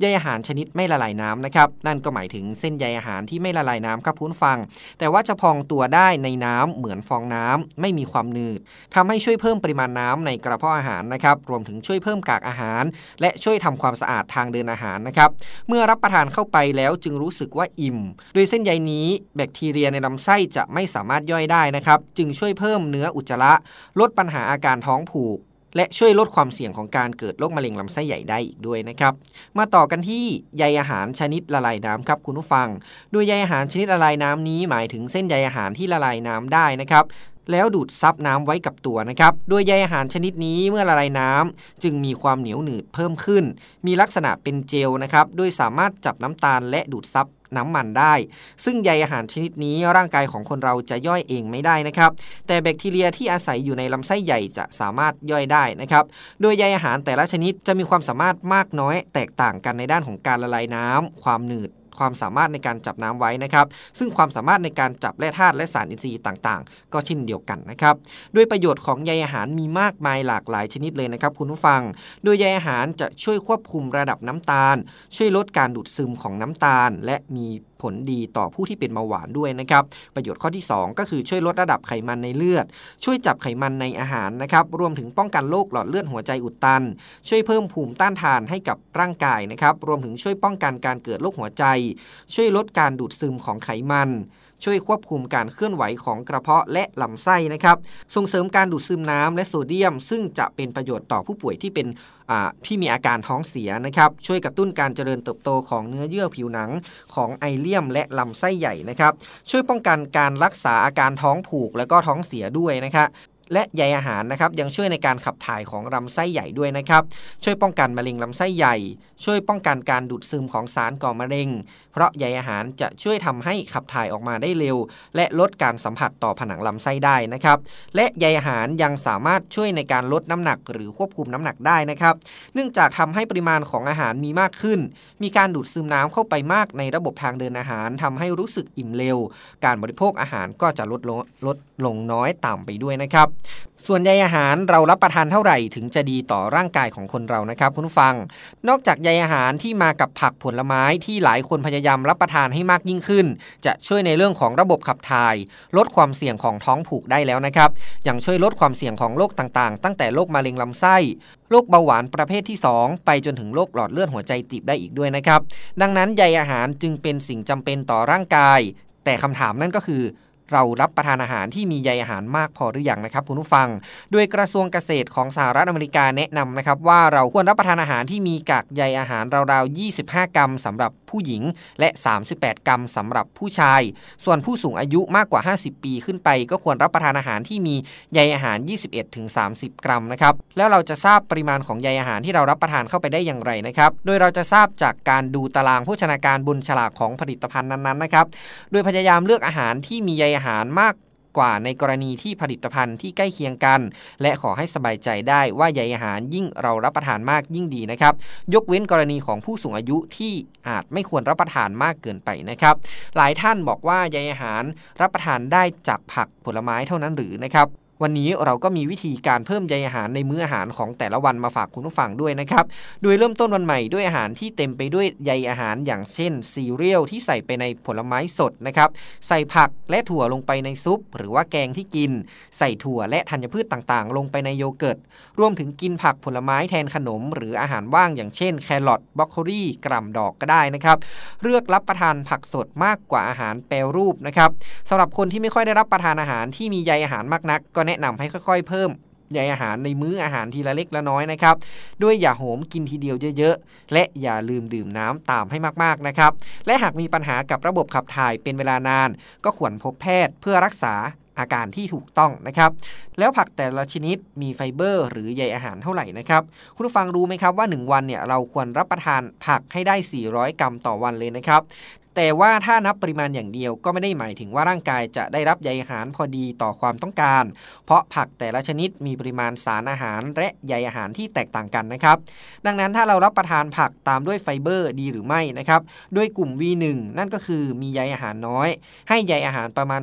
ใยอาหารชนิดไม่ละลายน้ำนะครับนั่นก็หมายถึงเส้นใยอาหารที่ไม่ละลายน้ำครับคุณฟัง แต่ว่าจะพองตัวได้ในน้ำเหมือนฟองน้ำไม่มีความหนืดทำให้ช่วยเพิ่มปริมาณน้ำในกระเพาะอาหารนะครับรวมถึงช่วยเพิ่มกากอาหาร และช่วยทำความสะอาดทางเดินอาหารนะครับเมื่อรับประทานเข้าไปแล้วจึงรู้สึกว่าอิ่ม โดยเส้นใยนี้แบคทีเรียในลำไส้จะไม่สามารถย่อยได้นะครับ จึงช่วยเพิ่มเนื้ออุจจาระ ลดปัญหาอาการท้องผูก และช่วยลดความเสี่ยงของการเกิดโรคมะเร็งลำไส้ใหญ่ได้อีกด้วยนะครับ มาต่อกันที่ใยอาหารชนิดละลายน้ำครับคุณผู้ฟัง โดยใยอาหารชนิดละลายน้ำนี้หมายถึงเส้นใยอาหารที่ละลายน้ำได้นะครับแล้วดูดซับน้ำไว้กับตัวนะครับ โดยใยอาหารชนิดนี้เมื่อละลายน้ำจึงมีความเหนียวหนืดเพิ่มขึ้น มีลักษณะเป็นเจลนะครับ โดยสามารถจับน้ำตาลและดูดซับ น้ำมันได้ ซึ่งใยอาหารชนิดนี้ร่างกายของคนเราจะย่อยเองไม่ได้นะครับ แต่แบคทีเรียที่อาศัยอยู่ในลำไส้ใหญ่จะสามารถย่อยได้นะครับ โดยใยอาหารแต่ละชนิดจะมีความสามารถมากน้อยแตกต่างกันในด้านของการละลายน้ำความหนืด ความสามารถในการจับน้ำไว้นะครับ ซึ่งความสามารถในการจับแร่ธาตุและสารอินทรีย์ต่างๆ ก็เช่นเดียวกันนะครับ ด้วยประโยชน์ของใยอาหารมีมากมายหลากหลายชนิดเลยนะครับคุณผู้ฟัง โดยใยอาหารจะช่วยควบคุมระดับน้ำตาล ช่วยลดการดูดซึมของน้ำตาล และมี ผลดีต่อผู้ที่เป็นเบาหวานด้วยนะครับ ประโยชน์ข้อที่ 2 ก็คือช่วยลดระดับไขมันในเลือด ช่วยจับไขมันในอาหารนะครับ รวมถึงป้องกันโรคหลอดเลือดหัวใจอุดตัน ช่วยเพิ่มภูมิต้านทานให้กับร่างกายนะครับ รวมถึงช่วยป้องกันการเกิดโรคหัวใจ ช่วยลดการดูดซึมของไขมัน ช่วยควบคุมการเคลื่อนไหวของกระเพาะและลำไส้นะครับ ส่งเสริมการดูดซึมน้ำและโซเดียม ซึ่งจะเป็นประโยชน์ต่อผู้ป่วยที่เป็นที่มีอาการท้องเสียนะครับช่วยกระตุ้นการเจริญเติบโตของเนื้อเยื่อผิวหนังของไอเลียม และลำไส้ใหญ่นะครับช่วยป้องกันการรักษาอาการท้องผูกและก็ท้องเสียด้วยนะครับ และใยอาหารนะครับยังช่วยในการขับถ่ายของลำไส้ใหญ่ด้วยนะครับ ช่วยป้องกันมะเร็งลำไส้ใหญ่ ช่วยป้องกันการดูดซึมของสารก่อมะเร็ง เพราะใยอาหารจะช่วยทำให้ขับถ่ายออกมาได้เร็ว และลดการสัมผัสต่อผนังลำไส้ได้นะครับ และใยอาหารยังสามารถช่วยในการลดน้ำหนักหรือควบคุมน้ำหนักได้นะครับ เนื่องจากทำให้ปริมาณของอาหารมีมากขึ้น มีการดูดซึมน้ำเข้าไปมากในระบบทางเดินอาหารทำให้รู้สึกอิ่มเร็ว การบริโภคอาหารก็จะลดลดลงน้อยต่ำไปด้วยนะครับส่วนใยอาหารเรารับประทานเท่าไหร่ถึงจะดีต่อร่างกายของคนเรานะครับคุณผู้ฟัง นอกจากใยอาหารที่มากับผักผลไม้ที่หลายคนพยายามรับประทานให้มากยิ่งขึ้น จะช่วยในเรื่องของระบบขับถ่าย ลดความเสี่ยงของท้องผูกได้แล้วนะครับยังช่วยลดความเสี่ยงของโรคต่างๆ ตั้งแต่โรคมะเร็งลำไส้โรคเบาหวานประเภทที่ 2 ไปจนถึงโรคหลอดเลือดหัวใจตีบได้อีกด้วยนะครับ ดังนั้นใยอาหารจึงเป็นสิ่งจำเป็นต่อร่างกาย แต่คำถามนั่นก็คือ เรารับประทานอาหารที่มีใยอาหารมากพอหรือยังนะครับคุณผู้ฟัง โดยกระทรวงเกษตรของสหรัฐอเมริกาแนะนำนะครับว่าเราควรรับประทานอาหารที่มีกากใยอาหารราวๆ 25 กรัมสำหรับผู้หญิง และ 38 กรัมสำหรับผู้ชาย ส่วนผู้สูงอายุมากกว่า 50 ปีขึ้นไป ก็ควรรับประทานอาหารที่มีใยอาหาร 21-30 กรัมนะครับแล้วเราจะทราบปริมาณของใยอาหารที่เรารับประทานเข้าไปได้อย่างไรนะครับโดยเราจะทราบจากการดูตารางโภชนาการบนฉลากของผลิตภัณฑ์นั้นๆนะครับโดยพยายามเลือกอาหารที่มีใยอาหารมากกว่าในกรณีที่ผลิตภัณฑ์ที่ใกล้เคียงกัน และขอให้สบายใจได้ว่าใยอาหารยิ่งเรารับประทานมากยิ่งดีนะครับ ยกเว้นกรณีของผู้สูงอายุที่อาจไม่ควรรับประทานมากเกินไปนะครับ หลายท่านบอกว่าใยอาหารรับประทานได้จากผักผลไม้เท่านั้นหรือนะครับ วันนี้เราก็มีวิธีการเพิ่มใยอาหารในมื้ออาหารของแต่ละวันมาฝากคุณผู้ฟังด้วยนะครับ โดยเริ่มต้นวันใหม่ด้วยอาหารที่เต็มไปด้วยใยอาหารอย่างเช่นซีเรียลที่ใส่ไปในผลไม้สดนะครับ ใส่ผักและถั่วลงไปในซุป หรือว่าแกงที่กิน ใส่ถั่วและธัญพืชต่างๆ ลงไปในโยเกิร์ต รวมถึงกินผักผลไม้แทนขนม หรืออาหารว่างอย่างเช่นแครอทบรอกโคลีกรัมดอกก็ได้นะครับ เลือกรับประทานผักสดมากกว่าอาหารแปรรูปนะครับสำหรับคนที่ไม่ค่อยได้รับประทานอาหารที่มีใยอาหารมากนักก็แนะนำให้ค่อยๆ เพิ่มใยอาหารในมื้ออาหารทีละเล็กละน้อยนะครับ ด้วยอย่าโหมกินทีเดียวเยอะๆ และอย่าลืมดื่มน้ำตามให้มากๆนะครับ และหากมีปัญหากับระบบขับถ่ายเป็นเวลานาน ก็ควรพบแพทย์เพื่อรักษาอาการที่ถูกต้องนะครับ แล้วผักแต่ละชนิดมีไฟเบอร์ หรือใยอาหารเท่าไหร่นะครับ คุณผู้ฟังรู้ไหมครับว่า 1 วันเนี่ยเราควรรับประทานผักให้ได้ 400 กรัมต่อวันเลยนะครับ แต่ว่าถ้านับปริมาณอย่างเดียวก็ไม่ได้หมายถึงว่าร่างกายจะได้รับใยอาหารพอดีต่อความต้องการ เพราะผักแต่ละชนิดมีปริมาณสารอาหารและใยอาหารที่แตกต่างกันนะครับ ดังนั้นถ้าเรารับประทานผักตามด้วยไฟเบอร์ดีหรือไม่นะครับด้วยกลุ่ม V1 นั่นก็คือมีใยอาหารน้อย ให้ใยอาหารประมาณ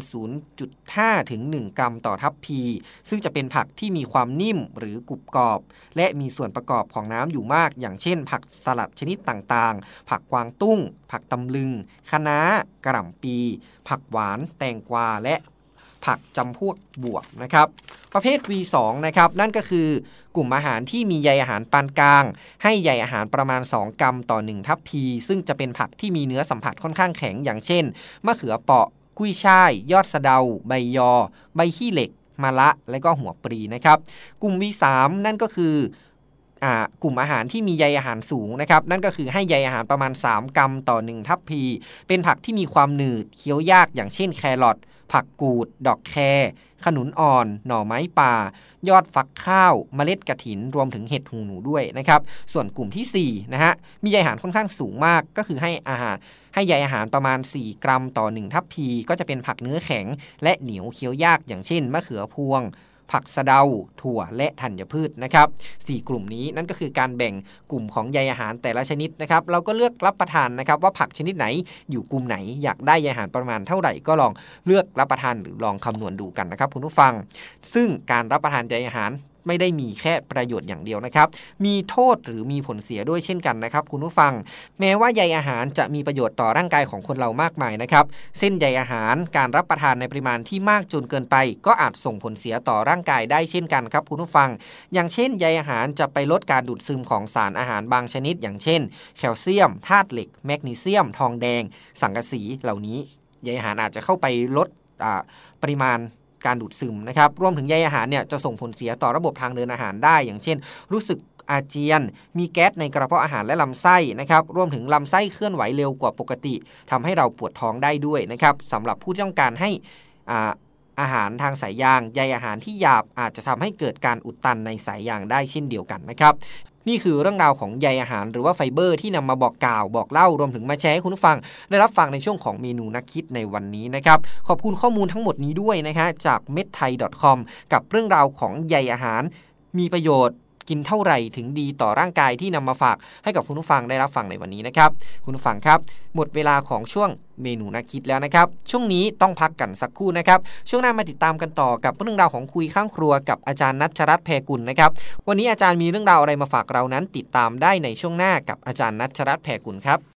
0.5 ถึง 1 กรัมต่อทัพพี ซึ่งจะเป็นผักที่มีความนิ่มหรือกรุบกรอบ และมีส่วนประกอบของน้ำอยู่มาก อย่างเช่น ผักสลัดชนิดต่างๆ ผักกวางตุ้ง ผักตำลึงคะน้ากระหล่ำปี ผักหวานแตงกวาและผักจำพวกบวกนะครับ ประเภท V2 นะครับนั่นก็คือกลุ่มอาหารที่มีใยอาหารปานกลาง ให้ใยอาหารประมาณ 2 กรัมต่อ 1 ทัพพี ซึ่งจะเป็นผักที่มีเนื้อสัมผัสค่อนข้างแข็งอย่างเช่น มะเขือเปาะ กุ้ยช่าย ยอดสะเดา ใบยอ ใบขี้เหล็ก มะละ และก็หัวปรีนะครับ กลุ่ม V3 นั่นก็คือ กลุ่มอาหารที่มีใยอาหารสูงนะครับ นั่นก็คือให้ใยอาหารประมาณ 3 กรัมต่อ 1 ทัพพี เป็นผักที่มีความหนืดเคี้ยวยากอย่างเช่นแครอทผักกูด ดอกแครขนุนอ่อน หน่อไม้ป่า ยอดฟักข้าวเมล็ดกระถิน รวมถึงเห็ดหูหนูด้วยนะครับ ส่วนกลุ่มที่4นะฮะ มีใยอาหารค่อนข้างสูงมาก ก็คือให้อาหาร ให้ใยอาหารประมาณ 4 กรัมต่อ 1 ทัพพี ก็จะเป็นผักเนื้อแข็ง และเหนียวเคี้ยวยาก อย่างเช่นมะเขือพวง ผักสะเดา ถั่วและธัญพืชนะครับ4กลุ่มนี้นั่นก็คือการแบ่งกลุ่มของใยอาหารแต่ละชนิดนะครับเราก็เลือกรับประทานนะครับว่าผักชนิดไหนอยู่กลุ่มไหนอยากได้ใยอาหารประมาณเท่าไหร่ก็ลองเลือกรับประทานหรือลองคำนวณดูกันนะครับคุณผู้ฟัง ซึ่งการรับประทานใยอาหาร ไม่ได้มีแค่ประโยชน์อย่างเดียวนะครับ มีโทษหรือมีผลเสียด้วยเช่นกันนะครับ คุณผู้ฟัง แม้ว่าใยอาหารจะมีประโยชน์ต่อร่างกายของคนเรามากมายนะครับ เส้นใยอาหารการรับประทานในปริมาณที่มากจนเกินไป ก็อาจส่งผลเสียต่อร่างกายได้เช่นกันครับคุณผู้ฟัง อย่างเช่นใยอาหารจะไปลดการดูดซึมของสารอาหารบางชนิด อย่างเช่น แคลเซียมธาตุเหล็ก แมกนีเซียม ทองแดง สังกะสีเหล่านี้ใยอาหารอาจจะเข้าไปลดปริมาณ การดูดซึมนะครับรวมถึงใยอาหารเนี่ยจะส่งผลเสียต่อระบบทางเดินอาหารได้ อย่างเช่น รู้สึกอาเจียน มีแก๊สในกระเพาะอาหารและลำไส้นะครับ รวมถึงลำไส้เคลื่อนไหวเร็วกว่าปกติทำให้เราปวดท้องได้ด้วยนะครับสำหรับผู้ที่ต้องการให้อาอาหารทางสายยางใยอาหารที่หยาบอาจจะทำให้เกิดการอุดตันในสายยางได้เช่นเดียวกันนะครับ นี่คือเรื่องราวของใยอาหารหรือว่าไฟเบอร์ที่นำมาบอกกล่าวบอกเล่ารวมถึงมาแชร์ให้คุณผู้ฟัง ได้รับฟังในช่วงของเมนูนักคิดในวันนี้นะครับขอบคุณข้อมูลทั้งหมดนี้ด้วยนะฮะจาก m e d t h a i c o m กับเรื่องราวของใยอาหาร มีประโยชน์ กินเท่าไหร่ถึงดีต่อร่างกายที่นำมาฝากให้กับคุณผู้ฟังได้รับฟังในวันนี้นะครับ คุณผู้ฟังครับหมดเวลาของช่วงเมนูนักคิดแล้วนะครับ ช่วงนี้ต้องพักกันสักครู่นะครับ ช่วงหน้ามาติดตามกันต่อกับเรื่องราวของคุยข้างครัวกับอาจารย์นัชรัตน์แพรกุลนะครับ วันนี้อาจารย์มีเรื่องราวอะไรมาฝากเรานั้น ติดตามได้ในช่วงหน้ากับอาจารย์นัชรัตน์แพรกุลครับ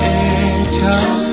애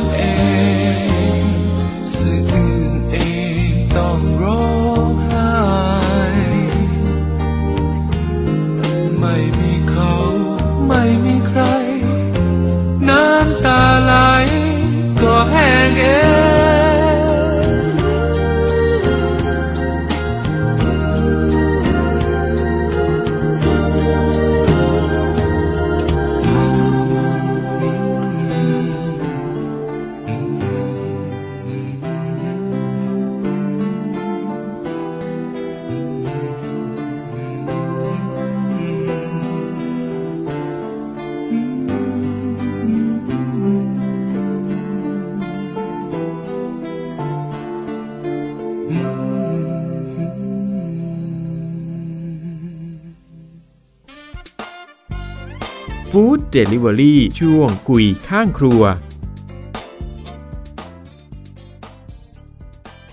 เดลิเวอรี่ช่วงคุยข้างครัว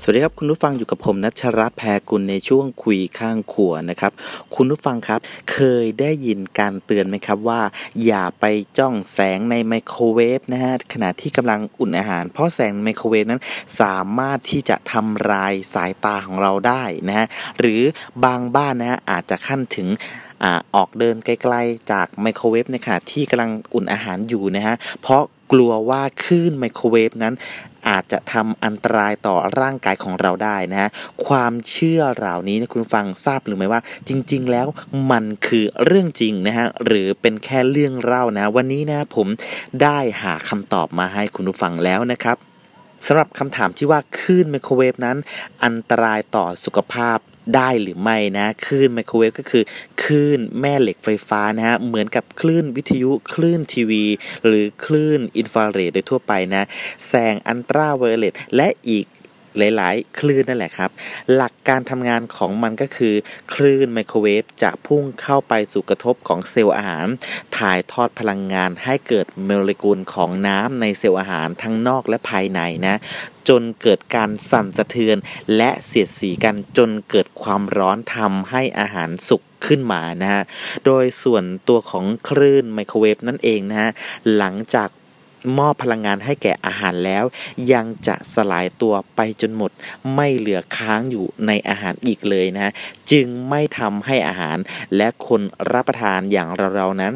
สวัสดีครับคุณผู้ฟังอยู่กับผมนัชรัตน์แพรกุลในช่วงคุยข้างครัวนะครับ คุณผู้ฟังครับ เคยได้ยินการเตือนไหมครับว่า อย่าไปจ้องแสงในไมโครเวฟนะฮะขณะที่กำลังอุ่นอาหาร เพราะแสงไมโครเวฟนั้นสามารถที่จะทำลายสายตาของเราได้นะฮะหรือบางบ้านนะฮะอาจจะขั้นถึง อออกเดินไกลๆจากไมโครเวฟในขณะที่กำลังอุ่นอาหารอยู่นะฮะเพราะกลัวว่าคลื่นไมโครเวฟนั้นอาจจะทำอันตรายต่อร่างกายของเราได้นะฮะความเชื่อเหล่านี้นะคุณฟังทราบหรือไม่ว่า จริง ๆ แล้วมันคือเรื่องจริงนะฮะหรือเป็นแค่เรื่องเล่านะวันนี้นะผมได้หาคำตอบมาให้คุณผู้ฟังแล้วนะครับสำหรับคำถามที่ว่าคลื่นไมโครเวฟนั้น อันตรายต่อสุขภาพ ได้หรือไม่นะคลื่นไมโครเวฟก็คือคลื่นแม่เหล็กไฟฟ้านะฮะเหมือนกับคลื่นวิทยุคลื่นทีวี หรือคลื่นอินฟราเรดโดยทั่วไปนะ แสงอัลตราไวโอเลตและอีก หลายๆ คลื่นนั่นแหละครับ หลักการทำงานของมันก็คือ คลื่นไมโครเวฟจะพุ่งเข้าไปสู่กระทบของเซลล์อาหาร ถ่ายทอดพลังงานให้เกิดโมเลกุลของน้ำในเซลล์อาหารทั้งนอกและภายในนะจนเกิดการสั่นสะเทือน และเสียดสีกันจนเกิดความร้อนทำให้อาหารสุกขึ้นมานะฮะ โดยส่วนตัวของคลื่นไมโครเวฟนั่นเองนะฮะ หลังจาก มอบพลังงานให้แก่อาหารแล้ว ยังจะสลายตัวไปจนหมด ไม่เหลือค้างอยู่ในอาหารอีกเลยนะฮะจึงไม่ทำให้อาหาร และคนรับประทานอย่างเราๆนั้น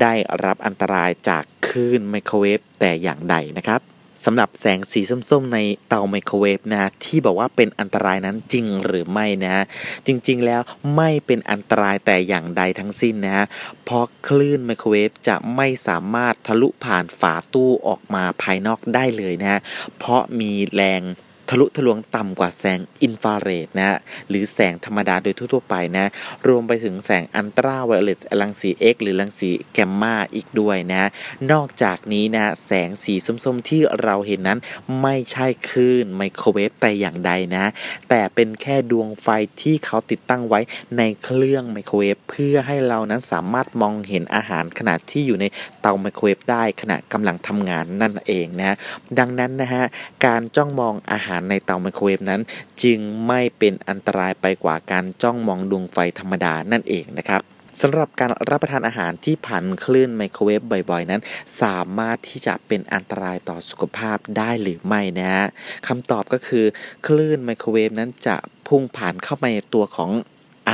ได้รับอันตรายจากคลื่นไมโครเวฟแต่อย่างใดนะครับ สำหรับแสงสีส้มๆ ในเตาไมโครเวฟนะที่บอกว่าเป็นอันตรายนั้นจริงหรือไม่นะจริงๆแล้วไม่เป็นอันตรายแต่อย่างใดทั้งสิ้นนะฮะเพราะคลื่นไมโครเวฟจะไม่สามารถทะลุผ่านฝาตู้ออกมาภายนอกได้เลยนะฮะเพราะมีแรง ทะลุทะลวงต่ำกว่าแสงอินฟราเรดนะฮะหรือแสงธรรมดาโดยทั่วๆไปนะ รวมไปถึงแสงอันตราไวโอเลตรังสี X หรือรังสีแกมมาอีกด้วยนะ นอกจากนี้นะ แสงสีส้มๆ ที่เราเห็นนั้นไม่ใช่คลื่นไมโครเวฟแต่อย่างใดนะ แต่เป็นแค่ดวงไฟที่เขาติดตั้งไว้ในเครื่องไมโครเวฟเพื่อให้เรานั้นสามารถมองเห็นอาหารขนาดที่อยู่ในเตาไมโครเวฟได้ขณะกำลังทำงานนั่นเองนะ ดังนั้นนะฮะการจ้องมองอาหารในเตาไมโครเวฟนั้น จึงไม่เป็นอันตรายไปกว่าการจ้องมองดวงไฟธรรมดานั่นเองนะครับสำหรับการรับประทานอาหารที่ผ่านคลื่นไมโครเวฟบ่อยๆ นั้น สามารถที่จะเป็นอันตรายต่อสุขภาพได้หรือไม่นะฮะคำตอบก็คือ คลื่นไมโครเวฟนั้นจะพุ่งผ่านเข้าไปในตัวของ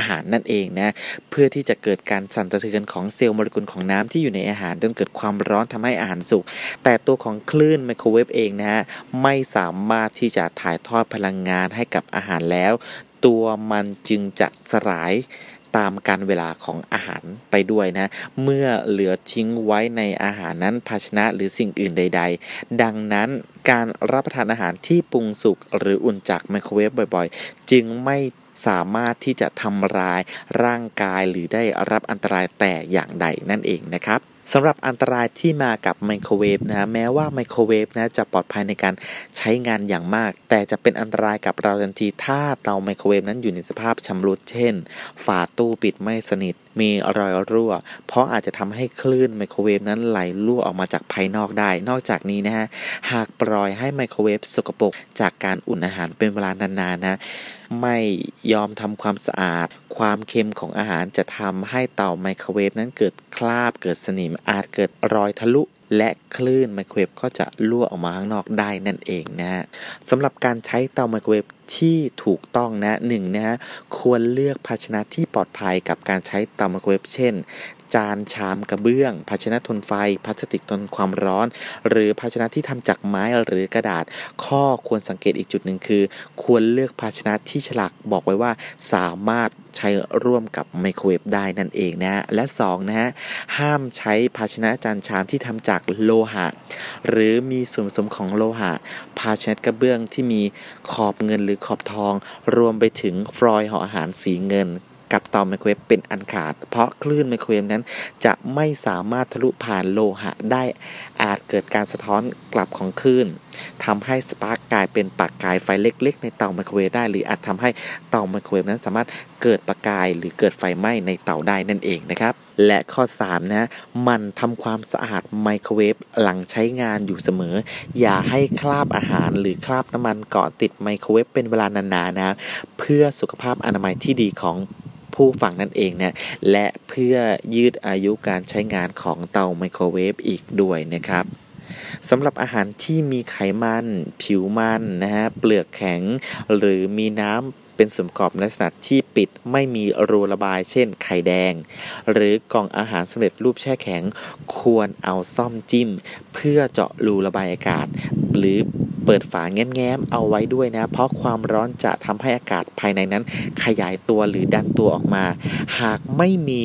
อาหารนั่นเองนะเพื่อที่จะเกิดการสั่นสะเทือนของเซลล์โมเลกุลของน้ำที่อยู่ในอาหารจนเกิดความร้อนทำให้อาหารสุกแต่ตัวของคลื่นไมโครเวฟเองนะฮะไม่สามารถที่จะถ่ายทอดพลังงานให้กับอาหารแล้ว ตัวมันจึงจะสลายตามการเวลาของอาหารไปด้วยนะ เมื่อเหลือทิ้งไว้ในอาหารนั้นภาชนะหรือสิ่งอื่นใด ๆ ดังนั้นการรับประทานอาหารที่ปรุงสุกหรืออุ่นจากไมโครเวฟบ่อยๆ จึงไม่ สามารถที่จะทำร้ายร่างกายหรือได้รับอันตรายแต่อย่างใดนั่นเองนะครับสำหรับอันตรายที่มากับไมโครเวฟนะแม้ว่าไมโครเวฟนะจะปลอดภัยในการใช้งานอย่างมาก แต่จะเป็นอันตรายกับเราทันที ถ้าเตาไมโครเวฟนั้นอยู่ในสภาพชำรุดเช่น ฝาตู้ปิดไม่สนิท มีรอยรั่ว เพราะอาจจะทำให้คลื่นไมโครเวฟนั้นไหลรั่วออกมาจากภายนอกได้ นอกจากนี้นะฮะหากปล่อยให้ไมโครเวฟสกปรกจากการอุ่นอาหารเป็นเวลานานๆนะ ไม่ยอมทำความสะอาด ความเค็มของอาหารจะทำให้เตาไมโครเวฟนั้นเกิดคราบเกิดสนิมอาจเกิดรอยทะลุและคลื่นไมโครเวฟก็จะรั่วออกมาข้างนอกได้นั่นเองนะฮะสำหรับการใช้เตาไมโครเวฟที่ถูกต้องนะหนึ่งนะฮะควรเลือกภาชนะที่ปลอดภัยกับการใช้เตาไมโครเวฟเช่น จานชามกระเบื้อง ภาชนะทนไฟ พลาสติกทนความร้อน หรือภาชนะที่ทำจากไม้หรือกระดาษ ข้อควรสังเกตอีกจุดหนึ่งคือ ควรเลือกภาชนะที่ฉลากบอกไว้ว่าสามารถใช้ร่วมกับไมโครเวฟได้นั่นเองนะ และ2นะฮะห้ามใช้ภาชนะจานชามที่ทำจากโลหะ หรือมีส่วนผสมของโลหะ ภาชนะกระเบื้องที่มีขอบเงินหรือขอบทอง รวมไปถึงฟลอยห่ออาหารสีเงิน กับเตาไมโครเวฟเป็นอันขาด เพราะคลื่นไมโครเวฟนั้น จะไม่สามารถทะลุผ่านโลหะได้อาจเกิดการสะท้อนกลับของคลื่นทำให้สปาร์กกลายเป็นประกายไฟเล็ก ๆ ในเตาไมโครเวฟได้หรืออาจทำให้เตาไมโครเวฟนั้นสามารถเกิดประกายหรือเกิดไฟไหม้ในเตาได้นั่นเองนะครับ และข้อ 3 นะหมั่นทำความสะอาดไมโครเวฟหลังใช้งานอยู่เสมอ อย่าให้คราบอาหารหรือคราบน้ำมันเกาะติดไมโครเวฟเป็นเวลานานๆนะเพื่อสุขภาพอนามัยที่ดีของ ผู้ฟังนั่นเองนะและเพื่อยืดอายุการใช้งานของเตาไมโครเวฟอีกด้วยนะครับสำหรับอาหารที่มีไขมัน ผิวมันนะฮะเปลือกแข็ง หรือมีน้ำเป็นส่วนประกอบลักษณะที่ปิดไม่มีรูระบาย เช่น ไข่แดง หรือกล่องอาหารสำเร็จรูปแช่แข็ง ควรเอาซ่อมจิ้ม เพื่อเจาะรูระบายอากาศ หรือ ปิดฝาแง้มๆเอาไว้ด้วยนะ เพราะความร้อนจะทำให้อากาศภายในนั้น ขยายตัวหรือดันตัวออกมา หากไม่มี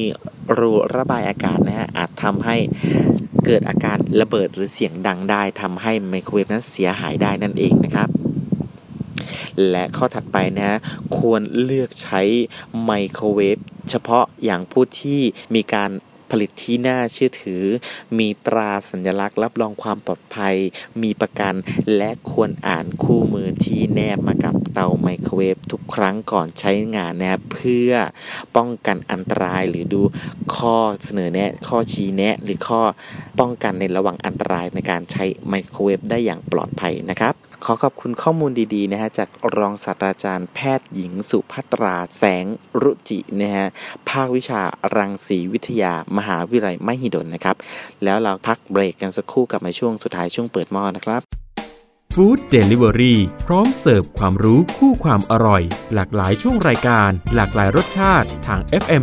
รูระบายอากาศนะฮะอาจทำให้เกิดอาการระเบิดหรือเสียงดังได้ทำให้ไมโครเวฟนั้นเสียหายได้นั่นเองนะครับและข้อถัดไปนะควรเลือกใช้ไมโครเวฟเฉพาะอย่างผู้ที่มีการ ผลิตที่น่าเชื่อถือ มีตราสัญลักษณ์ รับรองความปลอดภัย มีประกัน และควรอ่านคู่มือที่แนบมากับเตาไมโครเวฟทุกครั้งก่อนใช้งานนะเพื่อป้องกันอันตรายหรือดูข้อเสนอแนะ ข้อชี้แนะ หรือข้อป้องกันในระหว่างอันตรายในการใช้ไมโครเวฟได้อย่างปลอดภัยนะครับ ขอขอบคุณข้อมูลดีๆนะฮะจากรองศาสตราจารย์แพทย์หญิงสุภัตราแสงรุจินะฮะภาควิชารังสีวิทยามหาวิทยาลัยมหิดลนะครับ แล้วเราพักเบรกกันสักครู่กลับมาช่วงสุดท้ายช่วงเปิดหม้อนะครับ Food Delivery พร้อมเสิร์ฟความรู้คู่ความอร่อย หลากหลายช่วงรายการ หลากหลายรสชาติทาง FM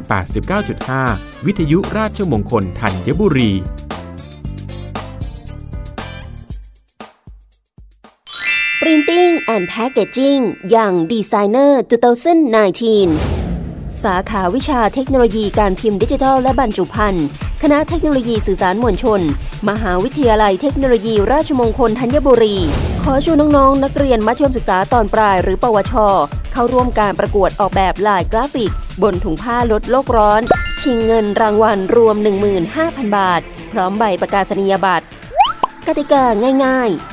89.5 วิทยุราชมงคลธัญบุรี Printing and Packaging อย่าง Designer 2019 สาขาวิชาเทคโนโลยีการพิมพ์ดิจิทัลและบรรจุภัณฑ์คณะเทคโนโลยีสื่อสารมวลชน มหาวิทยาลัยเทคโนโลยีราชมงคลธัญบุรี ขอชวนน้องๆนักเรียนมัธยมศึกษาตอนปลายหรือปวช เข้าร่วมการประกวดออกแบบลายกราฟิก บนถุงผ้าลดโลกร้อน ชิงเงินรางวัลรวม 15,000 บาท พร้อมใบประกาศนียบัตร กติกาง่าย ๆ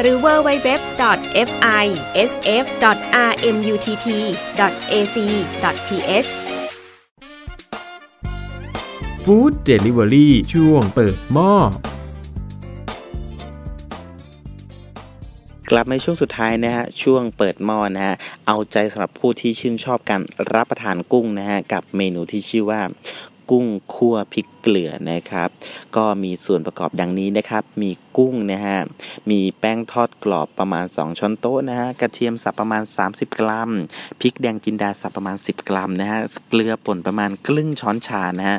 หรือ www.fisf.rmutt.ac.th ฟู้ดเดลิเวอรี่ช่วงเปิดหม้อกลับในช่วงสุดท้ายนะฮะช่วงเปิดหม้อนะฮะเอาใจสำหรับผู้ที่ชื่นชอบการรับประทานกุ้งนะฮะกับเมนูที่ชื่อว่า กุ้งคั่วพริก เกลือนะครับ ก็มีส่วนประกอบดังนี้นะครับ มีกุ้งนะฮะ มีแป้งทอดกรอบประมาณ 2 ช้อนโต๊ะนะฮะ กระเทียมสับประมาณ 30 กรัม พริกแดงจินดาสับประมาณ 10 กรัมนะฮะ เกลือป่นประมาณครึ่งช้อนชานะฮะ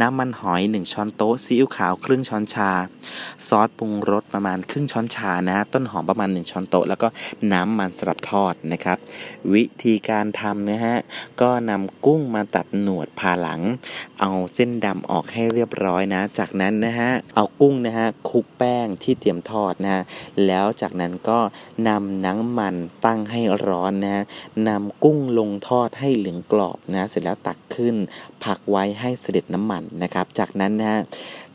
น้ำมันหอย 1 ช้อนโต๊ะ ซีอิ๊วขาวครึ่งช้อนชา ซอสปรุงรสประมาณครึ่งช้อนชานะฮะ ต้นหอมประมาณ 1 ช้อนโต๊ะ แล้วก็น้ำมันสลับทอดนะครับ วิธีการทำนะฮะ ก็นำกุ้งมาตัดหนวดผ่าหลัง เอาเส้นดำออกให้เรียบร้อยนะ จากนั้นนะฮะเอากุ้งนะฮะคลุกแป้งที่เตรียมทอดนะแล้วจากนั้นก็นำน้ำมันตั้งให้ร้อนนะนำกุ้งลงทอดให้เหลืองกรอบนะเสร็จแล้วตักขึ้น ผักไว้ให้เสด็จน้ำมันนะครับ จากนั้นนะฮะ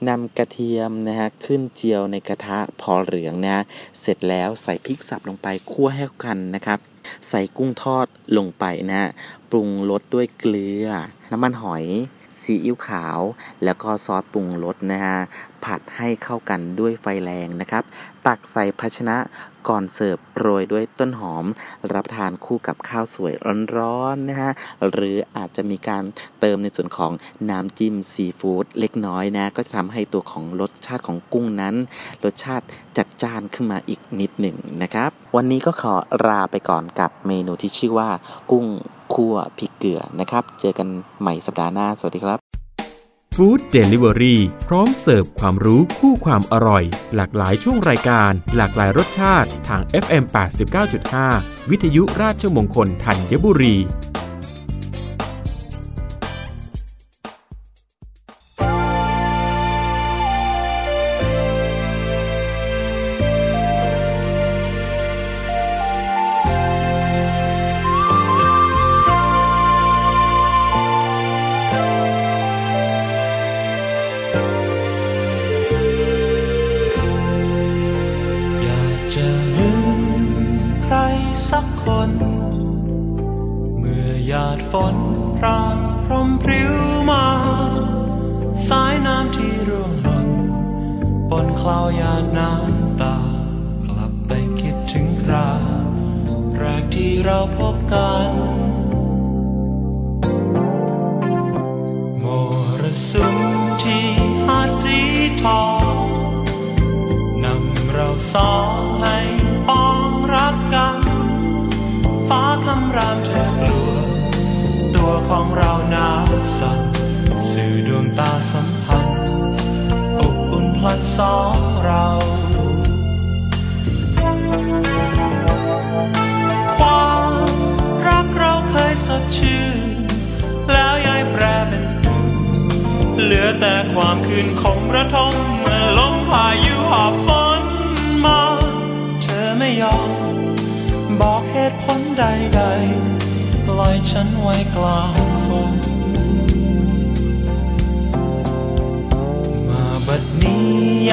นำกระเทียมนะฮะขึ้นเจียวในกระทะพอเหลืองนะเสร็จแล้วใส่พริกสับลงไปคั่วให้เข้ากันนะครับ ใส่กุ้งทอดลงไปนะฮะปรุงรสด้วยเกลือ น้ำมันหอย ซีอิ๊วขาว แล้วก็ซอสปรุงรสนะฮะผัดให้เข้ากันด้วยไฟแรงนะครับ ตักใส่ภาชนะก่อนเสิร์ฟโรยด้วยต้นหอม รับทานคู่กับข้าวสวยร้อนๆนะฮะหรืออาจจะมีการเติมในส่วนของน้ำจิ้มซีฟู้ดเล็กน้อยนะ ก็จะทำให้ตัวของรสชาติของกุ้งนั้น รสชาติจัดจ้านขึ้นมาอีกนิดหนึ่งนะครับ วันนี้ก็ขอลาไปก่อนกับเมนูที่ชื่อว่ากุ้ง คั่วพริกเกลือนะครับ เจอกันใหม่สัปดาห์หน้า สวัสดีครับฟู้ดเดลิเวอรี่พร้อมเสิร์ฟความรู้คู่ความอร่อย หลากหลายช่วงรายการ หลากหลายรสชาติทาง FM 89.5 วิทยุราชมงคลธัญบุรี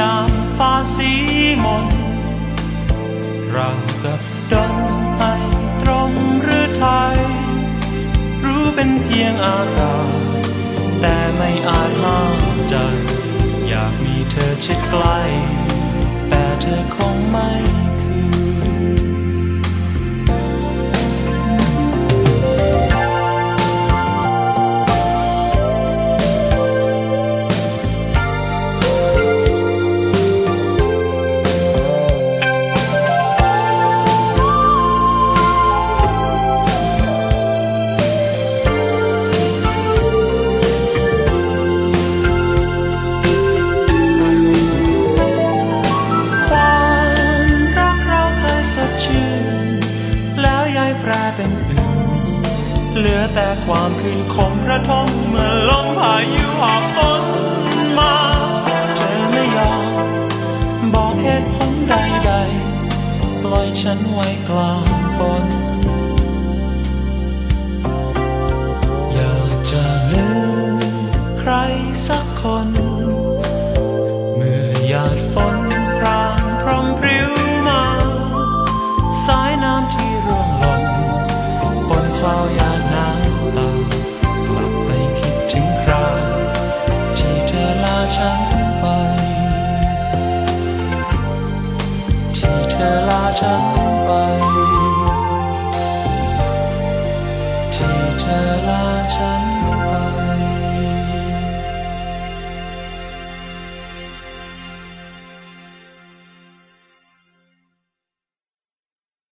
ยามฟ้าสีมนเรากับดนให้ตรงหรือไทย รู้เป็นเพียงอากาศ แต่ไม่อาจห้ามใจ อยากมีเธอชิดใกล้ แต่เธอคงไม่ แต่ความคืนคมระทมเมื่อลมพายุหอบฝนมาเธอไม่ยอมบอกเหตุผลใดๆ ปล่อยฉันไว้กลางฝน